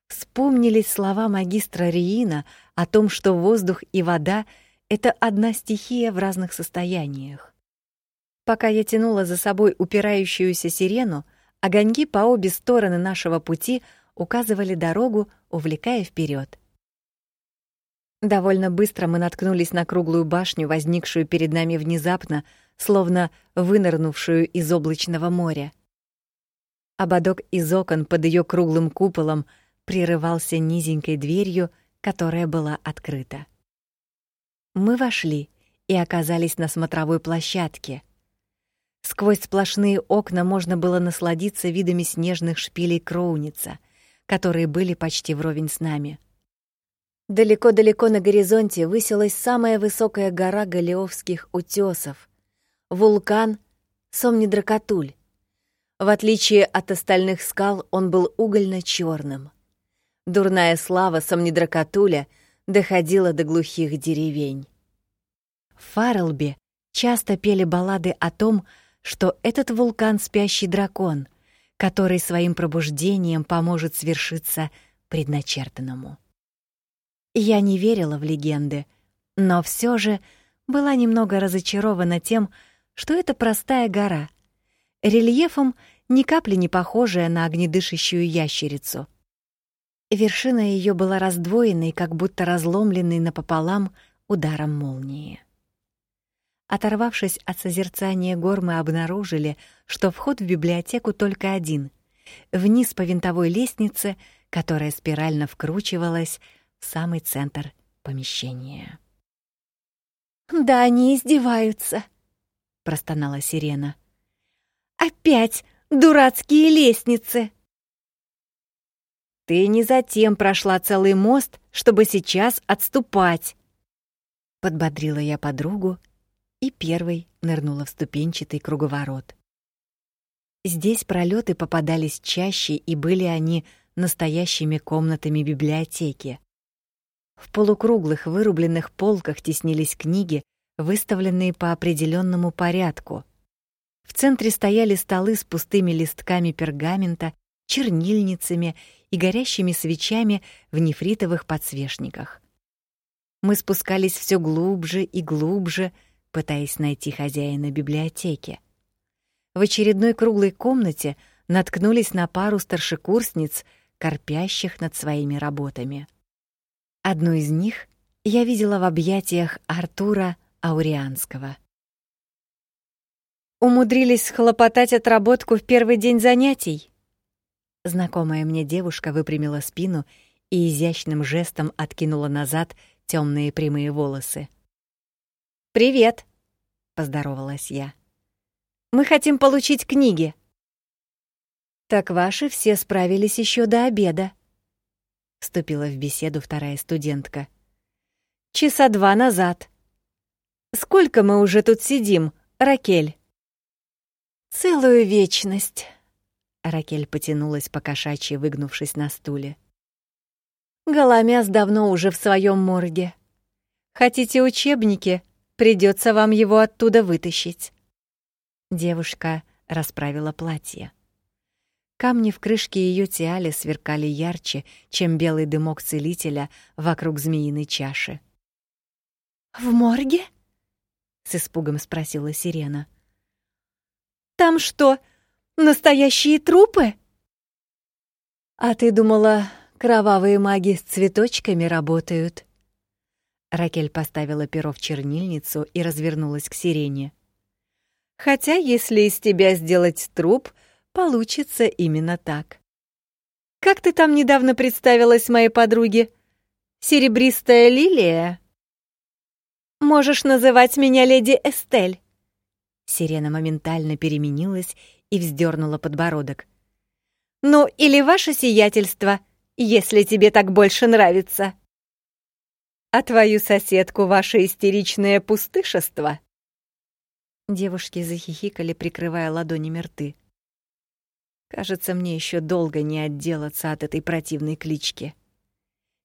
Вспомнились слова магистра Риина о том, что воздух и вода это одна стихия в разных состояниях. Пока я тянула за собой упирающуюся сирену, огоньки по обе стороны нашего пути указывали дорогу, увлекая вперед. Довольно быстро мы наткнулись на круглую башню, возникшую перед нами внезапно, словно вынырнувшую из облачного моря. Ободок из окон под ее круглым куполом прерывался низенькой дверью, которая была открыта. Мы вошли и оказались на смотровой площадке. Сквозь сплошные окна можно было насладиться видами снежных шпилей Кроуница, которые были почти вровень с нами. Далеко-далеко на горизонте высилась самая высокая гора Галеовских утесов — вулкан Сомнидракатуль. В отличие от остальных скал, он был угольно черным Дурная слава Сомнидракатуля доходила до глухих деревень. В Фарлби часто пели баллады о том, что этот вулкан — спящий дракон, который своим пробуждением поможет свершиться предначертанному. Я не верила в легенды, но все же была немного разочарована тем, что это простая гора, рельефом ни капли не похожая на огнедышащую ящерицу. Вершина ее была раздвоенной, как будто разломленной напополам ударом молнии. Оторвавшись от созерцания гор, мы обнаружили, что вход в библиотеку только один — вниз по винтовой лестнице, которая спирально вкручивалась в самый центр помещения. «Да они издеваются», — простонала Сирена. «Опять дурацкие лестницы!» «Ты не затем прошла целый мост, чтобы сейчас отступать», — подбодрила я подругу и первой нырнула в ступенчатый круговорот. Здесь пролеты попадались чаще, и были они настоящими комнатами библиотеки. В полукруглых вырубленных полках теснились книги, выставленные по определенному порядку. В центре стояли столы с пустыми листками пергамента, чернильницами и горящими свечами в нефритовых подсвечниках. Мы спускались все глубже и глубже, пытаясь найти хозяина библиотеки. В очередной круглой комнате наткнулись на пару старшекурсниц, корпящих над своими работами. Одну из них я видела в объятиях Артура Аурианского. Умудрились схлопотать отработку в первый день занятий. Знакомая мне девушка выпрямила спину и изящным жестом откинула назад темные прямые волосы. «Привет», — поздоровалась я. «Мы хотим получить книги». «Так ваши все справились еще до обеда», — вступила в беседу вторая студентка. «Часа два назад. Сколько мы уже тут сидим, Ракель?» «Целую вечность», — Ракель потянулась по кошачьи, выгнувшись на стуле. «Голомяс давно уже в своем морге. Хотите учебники? Придется вам его оттуда вытащить. Девушка расправила платье. Камни в крышке ее тиали сверкали ярче, чем белый дымок целителя вокруг змеиной чаши. В морге? С испугом спросила Сирена. Там что, настоящие трупы? А ты думала, кровавые маги с цветочками работают? Ракель поставила перо в чернильницу и развернулась к сирене. Хотя, если из тебя сделать труп, получится именно так. Как ты там недавно представилась моей подруге? Серебристая лилия? Можешь называть меня леди Эстель. Сирена моментально переменилась и вздернула подбородок. Ну, или ваше сиятельство, если тебе так больше нравится а твою соседку ваше истеричное пустышество?» Девушки захихикали, прикрывая ладонями рты. Кажется, мне еще долго не отделаться от этой противной клички.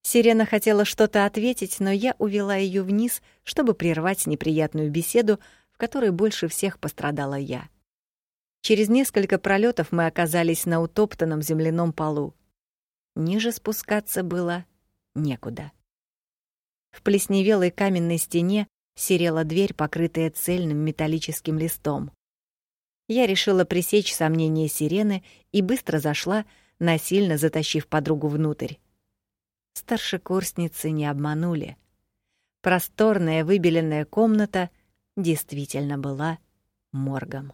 Сирена хотела что-то ответить, но я увела ее вниз, чтобы прервать неприятную беседу, в которой больше всех пострадала я. Через несколько пролетов мы оказались на утоптанном земляном полу. Ниже спускаться было некуда. В плесневелой каменной стене серела дверь, покрытая цельным металлическим листом. Я решила пресечь сомнения сирены и быстро зашла, насильно затащив подругу внутрь. Старшекурсницы не обманули. Просторная выбеленная комната действительно была моргом.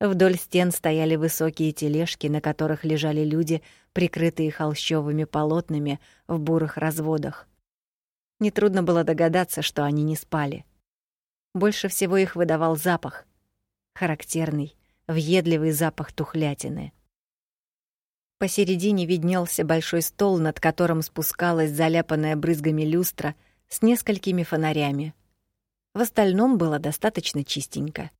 Вдоль стен стояли высокие тележки, на которых лежали люди, прикрытые холщовыми полотнами в бурых разводах. Нетрудно было догадаться, что они не спали. Больше всего их выдавал запах. Характерный, въедливый запах тухлятины. Посередине виднелся большой стол, над которым спускалась заляпанная брызгами люстра с несколькими фонарями. В остальном было достаточно чистенько.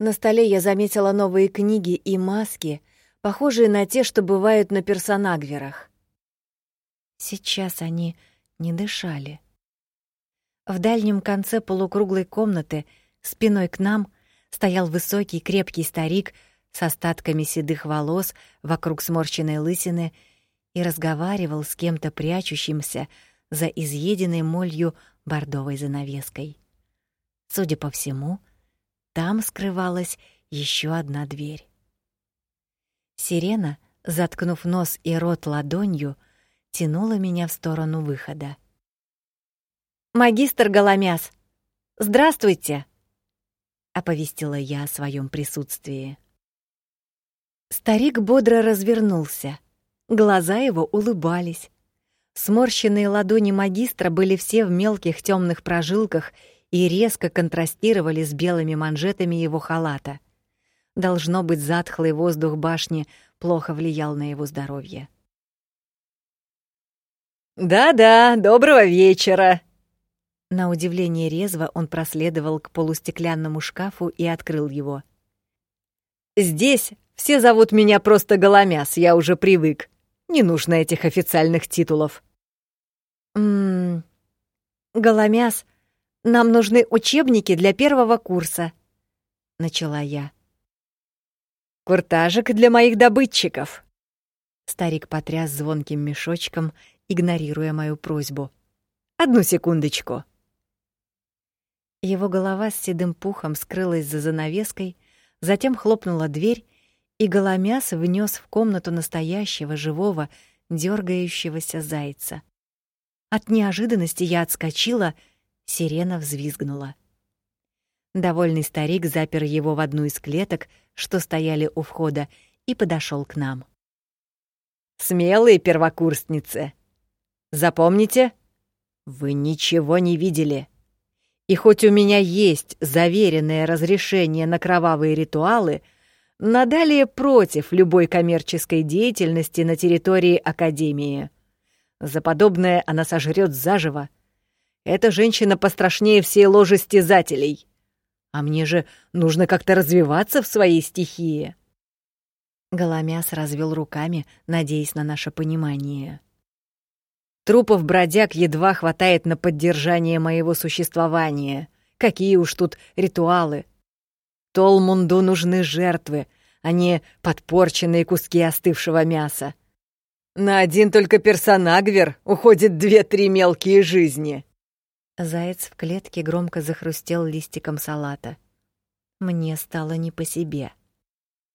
На столе я заметила новые книги и маски, похожие на те, что бывают на персонагверах. Сейчас они не дышали. В дальнем конце полукруглой комнаты, спиной к нам, стоял высокий крепкий старик с остатками седых волос вокруг сморщенной лысины и разговаривал с кем-то прячущимся за изъеденной молью бордовой занавеской. Судя по всему, там скрывалась еще одна дверь. Сирена, заткнув нос и рот ладонью, тянула меня в сторону выхода. «Магистр Голомяс, здравствуйте!» — оповестила я о своем присутствии. Старик бодро развернулся. Глаза его улыбались. Сморщенные ладони магистра были все в мелких темных прожилках и резко контрастировали с белыми манжетами его халата. Должно быть, затхлый воздух башни плохо влиял на его здоровье. «Да-да, доброго вечера!» На удивление резво он проследовал к полустеклянному шкафу и открыл его. «Здесь все зовут меня просто Голомяс, я уже привык. Не нужно этих официальных титулов». «Ммм... Голомяс, нам нужны учебники для первого курса», — начала я. «Куртажик для моих добытчиков». Старик потряс звонким мешочком, игнорируя мою просьбу. «Одну секундочку». Его голова с седым пухом скрылась за занавеской, затем хлопнула дверь, и голомяс внес в комнату настоящего живого, дергающегося зайца. От неожиданности я отскочила, сирена взвизгнула. Довольный старик запер его в одну из клеток, что стояли у входа, и подошел к нам. «Смелые первокурсницы! Запомните, вы ничего не видели!» И хоть у меня есть заверенное разрешение на кровавые ритуалы, Надалее против любой коммерческой деятельности на территории Академии. За подобное она сожрет заживо. Эта женщина пострашнее всей ложи стязателей. А мне же нужно как-то развиваться в своей стихии. Голомяс развел руками, надеясь на наше понимание. Трупов бродяг едва хватает на поддержание моего существования. Какие уж тут ритуалы. Толмунду нужны жертвы, а не подпорченные куски остывшего мяса. На один только персонагвер уходит две-три мелкие жизни. Заяц в клетке громко захрустел листиком салата. Мне стало не по себе.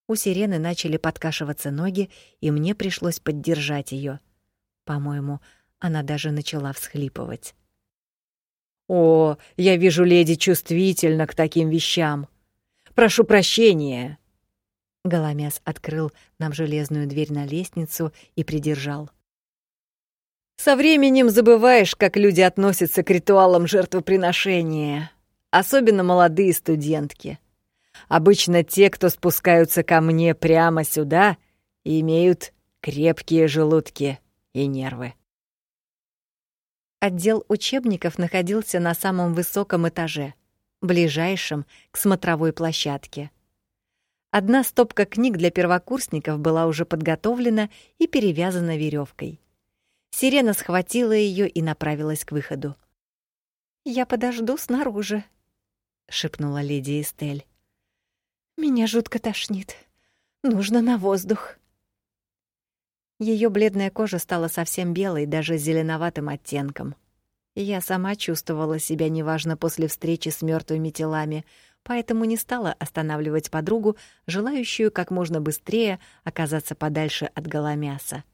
У сирены начали подкашиваться ноги, и мне пришлось поддержать ее. По-моему, она даже начала всхлипывать. «О, я вижу, леди чувствительна к таким вещам. Прошу прощения». Голомяс открыл нам железную дверь на лестницу и придержал. «Со временем забываешь, как люди относятся к ритуалам жертвоприношения, особенно молодые студентки. Обычно те, кто спускаются ко мне прямо сюда, имеют крепкие желудки и нервы». Отдел учебников находился на самом высоком этаже, ближайшем к смотровой площадке. Одна стопка книг для первокурсников была уже подготовлена и перевязана веревкой. Сирена схватила ее и направилась к выходу. «Я подожду снаружи», — шепнула леди Эстель. «Меня жутко тошнит. Нужно на воздух». Ее бледная кожа стала совсем белой, даже зеленоватым оттенком. Я сама чувствовала себя неважно после встречи с мертвыми телами, поэтому не стала останавливать подругу, желающую как можно быстрее оказаться подальше от голомяса.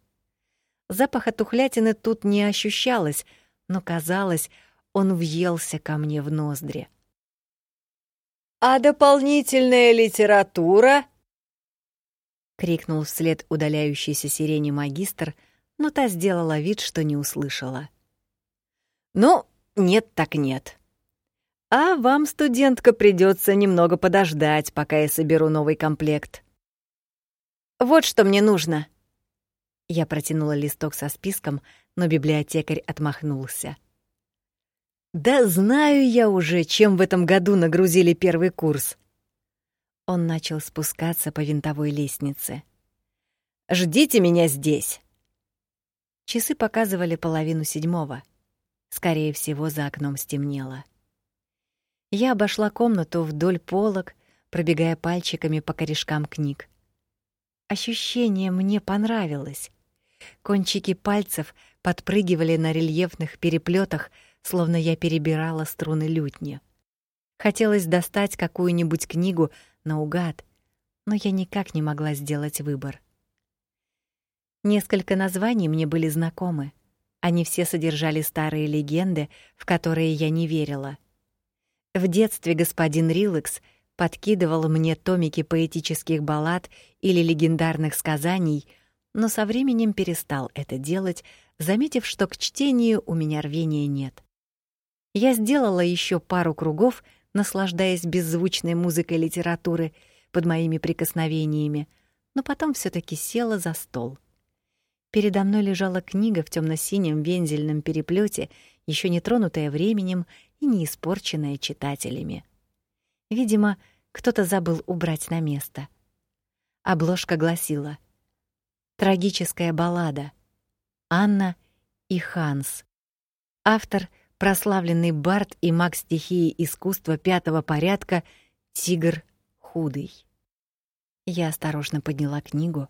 Запаха тухлятины тут не ощущалось, но казалось, он въелся ко мне в ноздри. «А дополнительная литература?» — крикнул вслед удаляющейся сирене магистр, но та сделала вид, что не услышала. Ну, нет так нет. А вам, студентка, придется немного подождать, пока я соберу новый комплект. Вот что мне нужно. Я протянула листок со списком, но библиотекарь отмахнулся. Да знаю я уже, чем в этом году нагрузили первый курс. Он начал спускаться по винтовой лестнице. Ждите меня здесь. Часы показывали половину седьмого. Скорее всего, за окном стемнело. Я обошла комнату вдоль полок, пробегая пальчиками по корешкам книг. Ощущение мне понравилось. Кончики пальцев подпрыгивали на рельефных переплетах, словно я перебирала струны лютни. Хотелось достать какую-нибудь книгу наугад, но я никак не могла сделать выбор. Несколько названий мне были знакомы. Они все содержали старые легенды, в которые я не верила — в детстве господин Рилакс подкидывал мне томики поэтических баллад или легендарных сказаний, но со временем перестал это делать, заметив, что к чтению у меня рвения нет. Я сделала еще пару кругов, наслаждаясь беззвучной музыкой литературы под моими прикосновениями, но потом все таки села за стол. Передо мной лежала книга в темно синем вензельном переплете, еще не тронутая временем и не испорченная читателями. Видимо, кто-то забыл убрать на место. Обложка гласила: Трагическая баллада. Анна и Ханс. Автор прославленный бард и маг стихии искусства пятого порядка Тигр Худый. Я осторожно подняла книгу.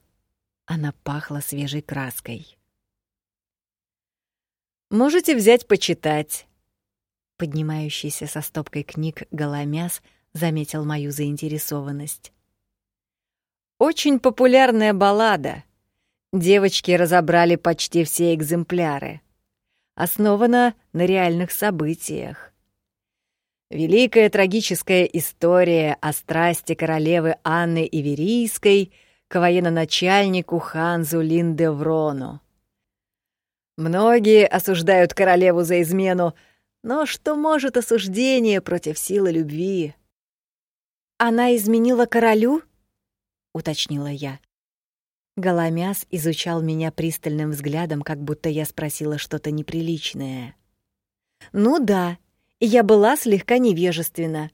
Она пахла свежей краской. Можете взять почитать, поднимающийся со стопкой книг Голомяс заметил мою заинтересованность. Очень популярная баллада. Девочки разобрали почти все экземпляры. Основана на реальных событиях. Великая трагическая история о страсти королевы Анны Иверийской к военачальнику Ханзу Линдеврону. Многие осуждают королеву за измену, но что может осуждение против силы любви? Она изменила королю? уточнила я. Голомяс изучал меня пристальным взглядом, как будто я спросила что-то неприличное. Ну да, я была слегка невежественна.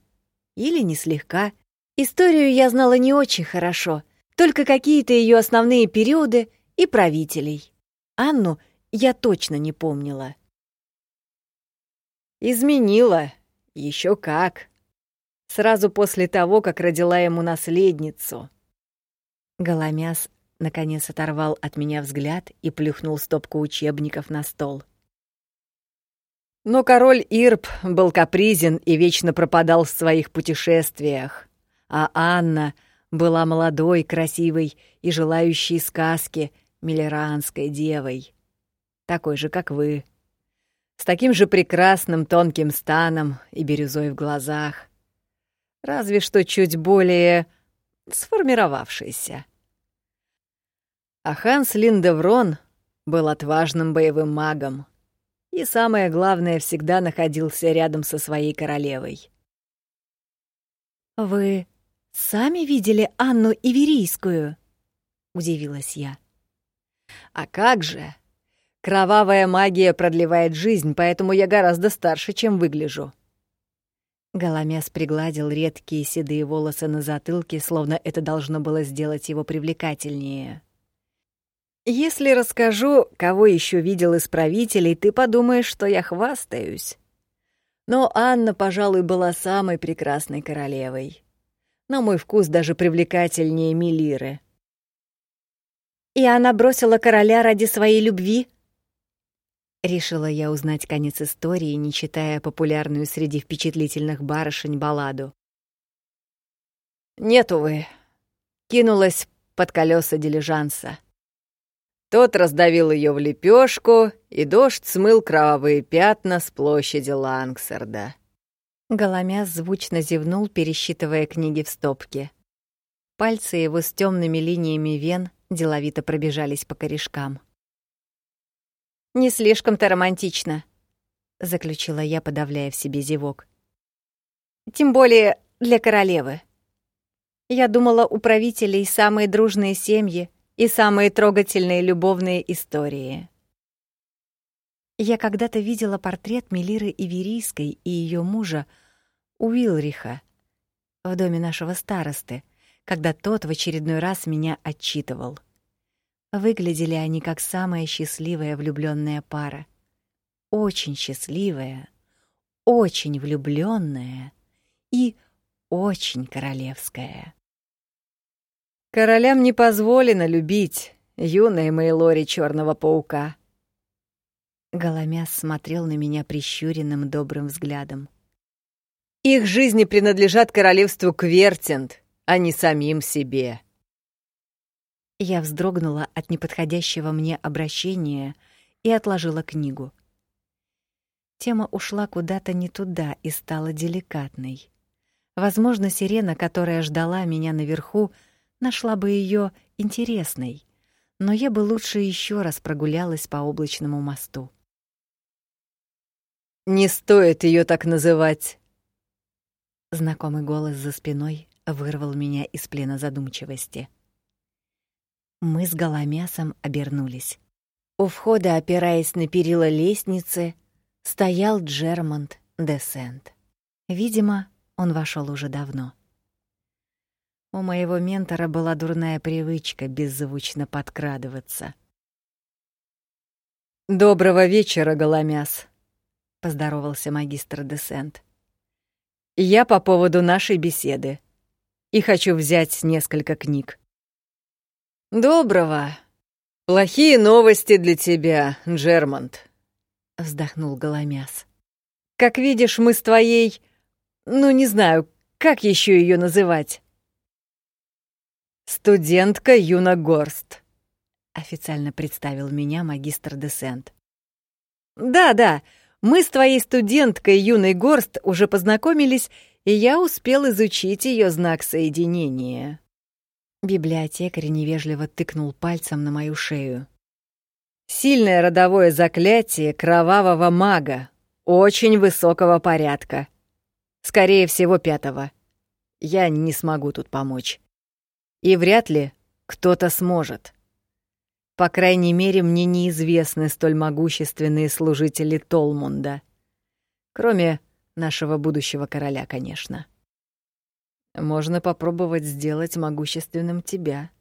Или не слегка. Историю я знала не очень хорошо, только какие-то ее основные периоды и правителей. Анну я точно не помнила. Изменила. Еще как. Сразу после того, как родила ему наследницу. Голомяс наконец оторвал от меня взгляд и плюхнул стопку учебников на стол. Но король Ирб был капризен и вечно пропадал в своих путешествиях, а Анна была молодой, красивой и желающей сказки милеранской девой, такой же, как вы с таким же прекрасным тонким станом и бирюзой в глазах. Разве что чуть более сформировавшийся. А Ханс Линдеврон был отважным боевым магом и, самое главное, всегда находился рядом со своей королевой. «Вы сами видели Анну Иверийскую?» — удивилась я. «А как же!» Кровавая магия продлевает жизнь, поэтому я гораздо старше, чем выгляжу. Голомяс пригладил редкие седые волосы на затылке, словно это должно было сделать его привлекательнее. Если расскажу, кого еще видел из правителей, ты подумаешь, что я хвастаюсь. Но Анна, пожалуй, была самой прекрасной королевой. На мой вкус даже привлекательнее Милиры. И она бросила короля ради своей любви? Решила я узнать конец истории, не читая популярную среди впечатлительных барышень балладу. Нет, увы. Кинулась под колеса дилижанса. Тот раздавил ее в лепешку, и дождь смыл кровавые пятна с площади Лангсерда. Голомяс звучно зевнул, пересчитывая книги в стопке. Пальцы его с темными линиями вен деловито пробежались по корешкам. Не слишком-то романтично. заключила я, подавляя в себе зевок. Тем более для королевы. Я думала, у правителей самые дружные семьи и самые трогательные любовные истории. Я когда-то видела портрет Мелиры Иверийской и ее мужа Уилриха в доме нашего старосты, когда тот в очередной раз меня отчитывал. Выглядели они как самая счастливая влюбленная пара. Очень счастливая, очень влюбленная и очень королевская. Королям не позволено любить, юная Мейлори Черного паука. Голомяс смотрел на меня прищуренным добрым взглядом. Их жизни принадлежат королевству Квертинт, а не самим себе. Я вздрогнула от неподходящего мне обращения и отложила книгу. Тема ушла куда-то не туда и стала деликатной. Возможно, сирена, которая ждала меня наверху, нашла бы ее интересной, но я бы лучше еще раз прогулялась по облачному мосту. Не стоит ее так называть. Знакомый голос за спиной вырвал меня из плена задумчивости. Мы с Голомясом обернулись. У входа, опираясь на перила лестницы, стоял Джермонт Десент. Видимо, он вошел уже давно. У моего ментора была дурная привычка беззвучно подкрадываться. «Доброго вечера, Голомяс», — поздоровался магистр Десент. «Я по поводу нашей беседы и хочу взять несколько книг». «Доброго. Плохие новости для тебя, Джермонт», — вздохнул Голомяс. «Как видишь, мы с твоей... Ну, не знаю, как еще ее называть?» «Студентка Юна Горст», — официально представил меня магистр Десент. «Да-да, мы с твоей студенткой Юной Горст уже познакомились, и я успел изучить ее знак соединения». Библиотекарь невежливо тыкнул пальцем на мою шею. «Сильное родовое заклятие кровавого мага, очень высокого порядка. Скорее всего, пятого. Я не смогу тут помочь. И вряд ли кто-то сможет. По крайней мере, мне неизвестны столь могущественные служители Толмунда. Кроме нашего будущего короля, конечно. Можно попробовать сделать могущественным тебя,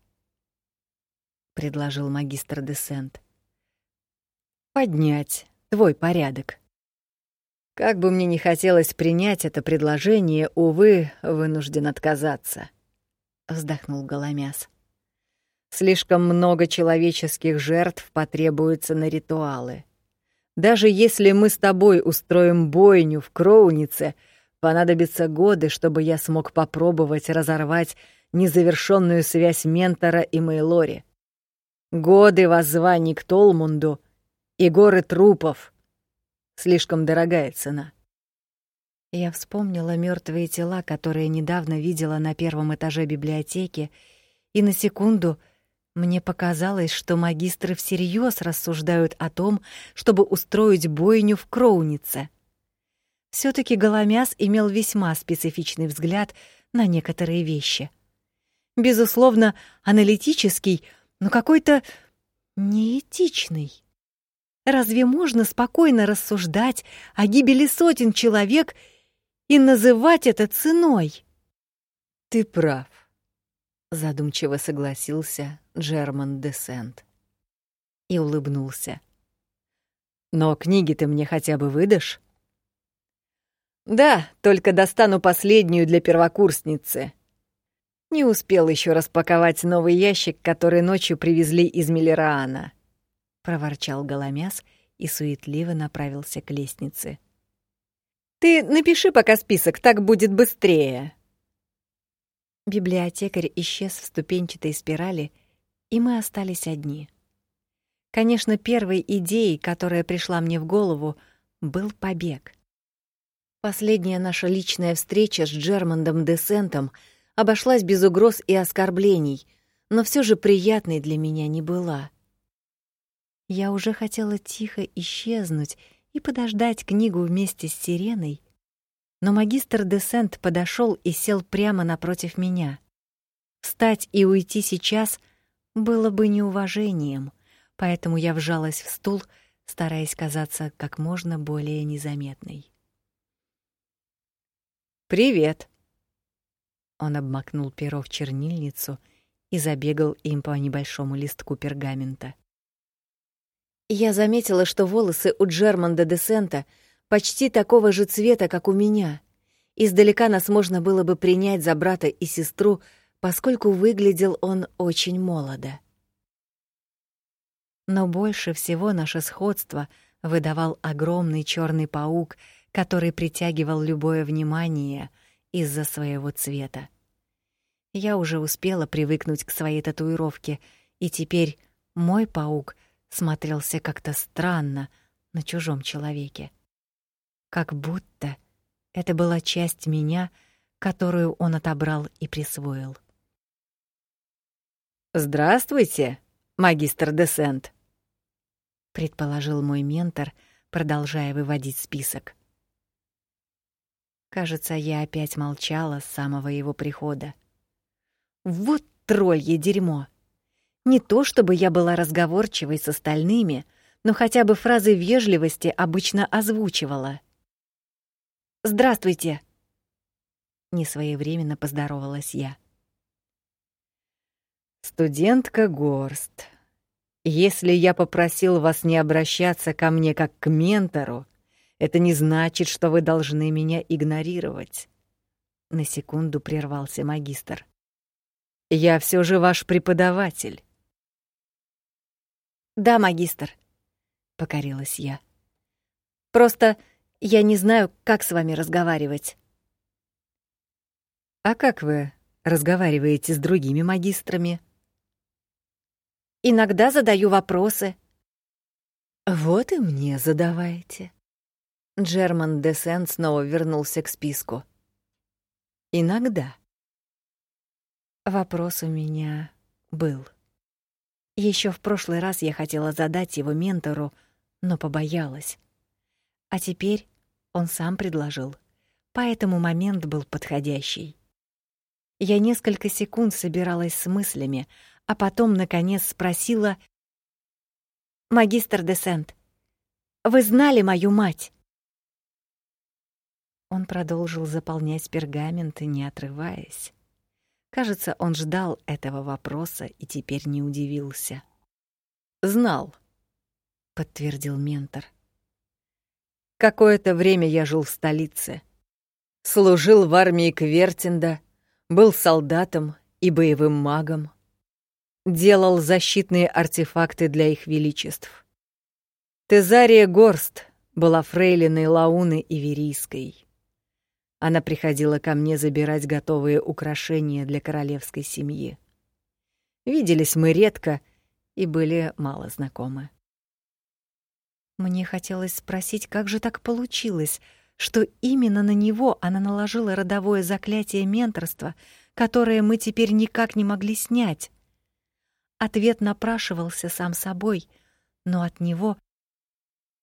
предложил магистр Десент. Поднять твой порядок. Как бы мне ни хотелось принять это предложение, увы, вынужден отказаться вздохнул Голомяс. Слишком много человеческих жертв потребуется на ритуалы. Даже если мы с тобой устроим бойню в Кроунице, понадобятся годы, чтобы я смог попробовать разорвать незавершенную связь ментора и Мейлори. Годы воззваний к Толмунду и горы трупов. Слишком дорогая цена. Я вспомнила мертвые тела, которые недавно видела на первом этаже библиотеки, и на секунду мне показалось, что магистры всерьез рассуждают о том, чтобы устроить бойню в Кроунице. все таки Голомяс имел весьма специфичный взгляд на некоторые вещи. Безусловно, аналитический, но какой-то неэтичный. Разве можно спокойно рассуждать о гибели сотен человек и называть это ценой. Ты прав, задумчиво согласился Джерман Десент и улыбнулся. Но книги ты мне хотя бы выдашь? Да, только достану последнюю для первокурсницы. Не успел еще распаковать новый ящик, который ночью привезли из Миллераана, проворчал Голомяс и суетливо направился к лестнице. Ты напиши пока список, так будет быстрее. Библиотекарь исчез в ступенчатой спирали, и мы остались одни. Конечно, первой идеей, которая пришла мне в голову, был побег. Последняя наша личная встреча с Джермандом Десентом обошлась без угроз и оскорблений, но все же приятной для меня не была. Я уже хотела тихо исчезнуть и подождать книгу вместе с Сиреной, но магистр Десент подошел и сел прямо напротив меня. Встать и уйти сейчас было бы неуважением, поэтому я вжалась в стул, стараясь казаться как можно более незаметной. «Привет!» Он обмакнул перо в чернильницу и забегал им по небольшому листку пергамента. Я заметила, что волосы у Джерманда де Сента почти такого же цвета, как у меня. Издалека нас можно было бы принять за брата и сестру, поскольку выглядел он очень молодо. Но больше всего наше сходство выдавал огромный черный паук, который притягивал любое внимание из-за своего цвета. Я уже успела привыкнуть к своей татуировке, и теперь мой паук смотрелся как-то странно на чужом человеке. Как будто это была часть меня, которую он отобрал и присвоил. Здравствуйте, магистр Десент, предположил мой ментор, продолжая выводить список. Кажется, я опять молчала с самого его прихода. Вот троллье дерьмо. Не то чтобы я была разговорчивой с остальными, но хотя бы фразы вежливости обычно озвучивала. Здравствуйте. Не своевременно поздоровалась я. Студентка Горст. Если я попросил вас не обращаться ко мне как к ментору, это не значит, что вы должны меня игнорировать. На секунду прервался магистр. Я все же ваш преподаватель. Да, магистр, покорилась я. Просто я не знаю, как с вами разговаривать. А как вы разговариваете с другими магистрами? Иногда задаю вопросы. Вот и мне задавайте. Джерман де Сен снова вернулся к списку. Иногда. Вопрос у меня был. Еще в прошлый раз я хотела задать его ментору, но побоялась. А теперь он сам предложил. Поэтому момент был подходящий. Я несколько секунд собиралась с мыслями, а потом наконец спросила: "Магистр Десент, вы знали мою мать?" Он продолжил заполнять пергамент, не отрываясь. Кажется, он ждал этого вопроса и теперь не удивился. "Знал", подтвердил ментор. Какое-то время я жил в столице. Служил в армии Квертинда, был солдатом и боевым магом делал защитные артефакты для их величеств. Тезария Горст была фрейлиной Лауны Иверийской. Она приходила ко мне забирать готовые украшения для королевской семьи. Виделись мы редко и были мало знакомы. Мне хотелось спросить, как же так получилось, что именно на него она наложила родовое заклятие менторства, которое мы теперь никак не могли снять. Ответ напрашивался сам собой, но от него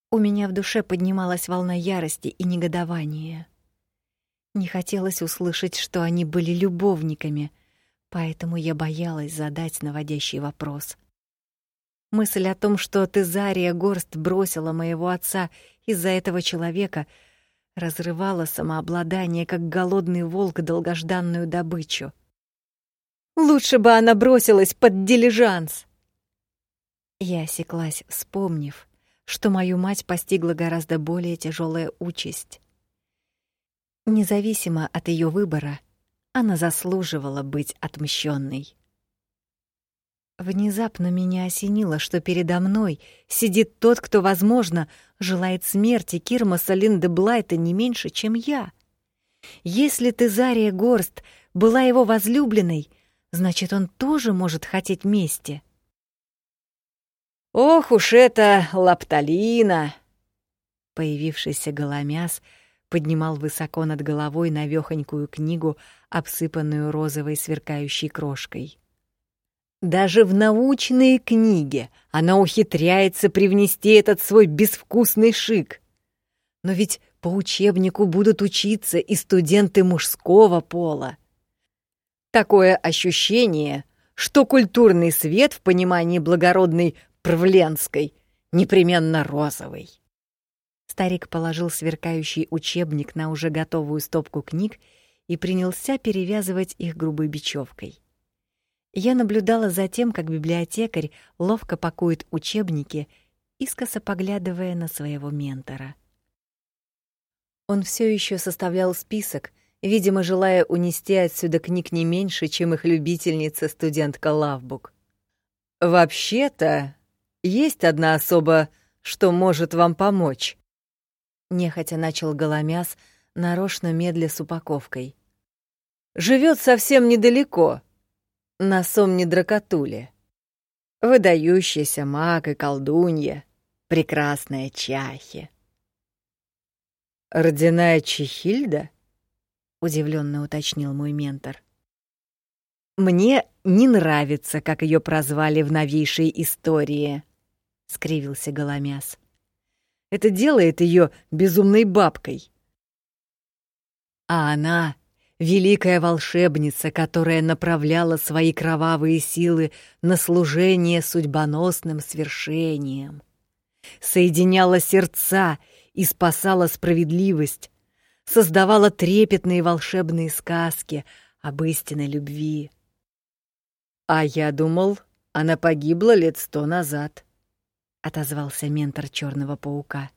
у меня в душе поднималась волна ярости и негодования. Не хотелось услышать, что они были любовниками, поэтому я боялась задать наводящий вопрос. Мысль о том, что Тезария Горст бросила моего отца из-за этого человека, разрывала самообладание, как голодный волк долгожданную добычу. Лучше бы она бросилась под дилижанс. Я осеклась, вспомнив, что мою мать постигла гораздо более тяжелая участь. Независимо от ее выбора, она заслуживала быть отмщенной. Внезапно меня осенило, что передо мной сидит тот, кто, возможно, желает смерти Кирмаса Линде Блайта не меньше, чем я. Если Тезария Горст была его возлюбленной — Значит, он тоже может хотеть мести. Ох уж это лапталина! Появившийся голомяс поднимал высоко над головой навёхонькую книгу, обсыпанную розовой сверкающей крошкой. Даже в научные книги она ухитряется привнести этот свой безвкусный шик. Но ведь по учебнику будут учиться и студенты мужского пола. Такое ощущение, что культурный свет в понимании благородной Правленской непременно розовый. Старик положил сверкающий учебник на уже готовую стопку книг и принялся перевязывать их грубой бечевкой. Я наблюдала за тем, как библиотекарь ловко пакует учебники, искоса поглядывая на своего ментора. Он все еще составлял список, видимо, желая унести отсюда книг не меньше, чем их любительница студентка Лавбук. Вообще-то, есть одна особа, что может вам помочь. Нехотя начал Голомяс, нарочно медля с упаковкой. Живет совсем недалеко, на Сомне Дракотуле. Выдающийся маг и колдунья, прекрасная Чахи. «Родяная Чехильда?» — удивленно уточнил мой ментор. «Мне не нравится, как ее прозвали в новейшей истории», — скривился Голомяс. «Это делает ее безумной бабкой». А она — великая волшебница, которая направляла свои кровавые силы на служение судьбоносным свершениям. Соединяла сердца — и спасала справедливость, создавала трепетные волшебные сказки об истинной любви. А я думал, она погибла лет сто назад, отозвался ментор черного паука.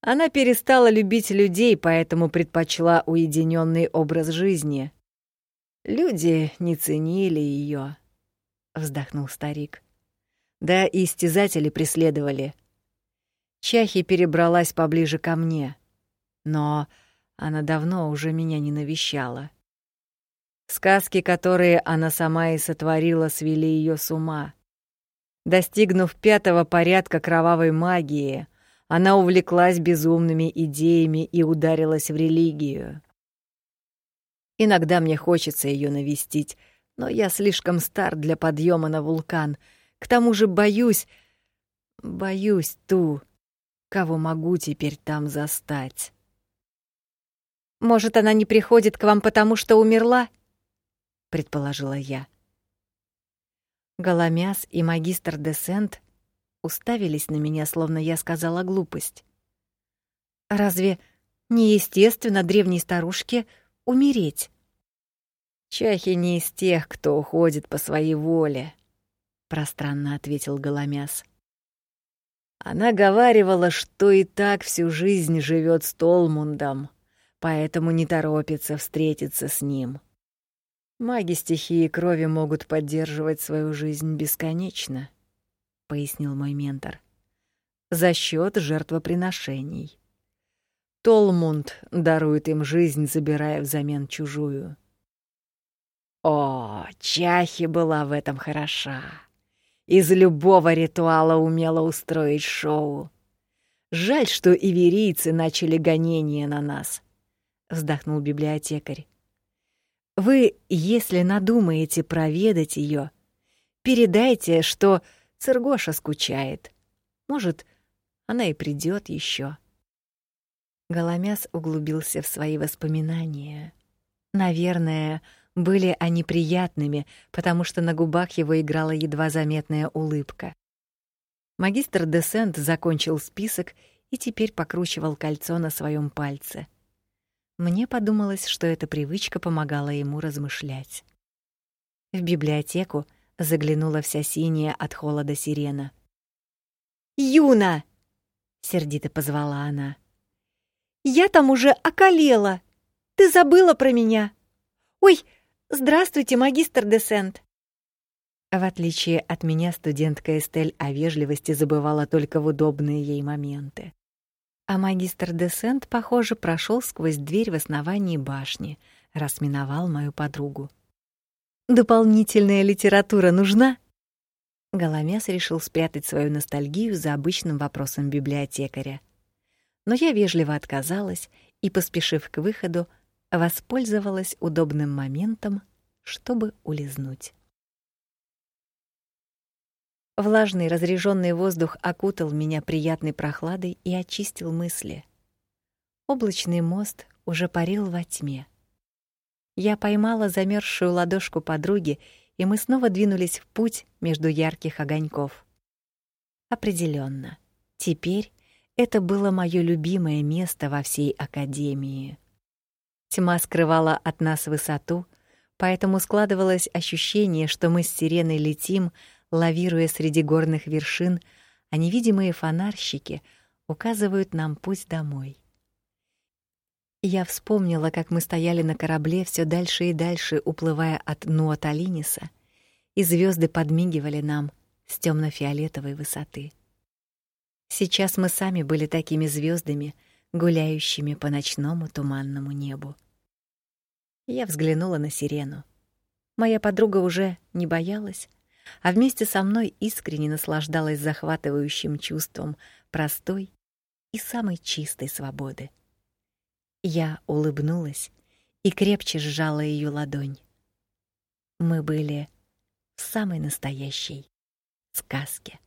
Она перестала любить людей, поэтому предпочла уединенный образ жизни. Люди не ценили ее, вздохнул старик. Да и истязатели преследовали. Чахи перебралась поближе ко мне, но она давно уже меня не навещала. Сказки, которые она сама и сотворила, свели ее с ума. Достигнув пятого порядка кровавой магии, она увлеклась безумными идеями и ударилась в религию. Иногда мне хочется ее навестить, но я слишком стар для подъема на вулкан. К тому же боюсь, боюсь ту, кого могу теперь там застать. Может, она не приходит к вам потому, что умерла? предположила я. Голомяс и магистр Десент уставились на меня, словно я сказала глупость. Разве не естественно древней старушке умереть? Чахи не из тех, кто уходит по своей воле, пространно ответил Голомяс. Она говаривала, что и так всю жизнь живет с Толмундом, поэтому не торопится встретиться с ним. Маги стихии крови могут поддерживать свою жизнь бесконечно, пояснил мой ментор. За счет жертвоприношений. Толмунд дарует им жизнь, забирая взамен чужую. О, Чахи была в этом хороша из любого ритуала умела устроить шоу. Жаль, что иверийцы начали гонения на нас, вздохнул библиотекарь. Вы, если надумаете проведать ее, передайте, что Цергоша скучает. Может, она и придет еще. Голомяс углубился в свои воспоминания. Наверное, были они приятными, потому что на губах его играла едва заметная улыбка. Магистр Десент закончил список и теперь покручивал кольцо на своем пальце. Мне подумалось, что эта привычка помогала ему размышлять. В библиотеку заглянула вся синяя от холода сирена. «Юна!» — сердито позвала она. «Я там уже околела! Ты забыла про меня! Ой, «Здравствуйте, магистр Десент!» В отличие от меня, студентка Эстель о вежливости забывала только в удобные ей моменты. А магистр Десент, похоже, прошел сквозь дверь в основании башни, раз миновал мою подругу. «Дополнительная литература нужна?» Голомяс решил спрятать свою ностальгию за обычным вопросом библиотекаря. Но я вежливо отказалась и, поспешив к выходу, воспользовалась удобным моментом, чтобы улизнуть. Влажный разреженный воздух окутал меня приятной прохладой и очистил мысли. Облачный мост уже парил во тьме. Я поймала замерзшую ладошку подруги, и мы снова двинулись в путь между ярких огоньков. Определенно, теперь это было мое любимое место во всей академии. Тьма скрывала от нас высоту, поэтому складывалось ощущение, что мы с Сиреной летим, лавируя среди горных вершин, а невидимые фонарщики указывают нам путь домой. Я вспомнила, как мы стояли на корабле все дальше и дальше, уплывая от Нуаталиниса, и звезды подмигивали нам с темно фиолетовой высоты. Сейчас мы сами были такими звездами, гуляющими по ночному туманному небу. Я взглянула на Сирену. Моя подруга уже не боялась, а вместе со мной искренне наслаждалась захватывающим чувством простой и самой чистой свободы. Я улыбнулась и крепче сжала ее ладонь. Мы были в самой настоящей сказке.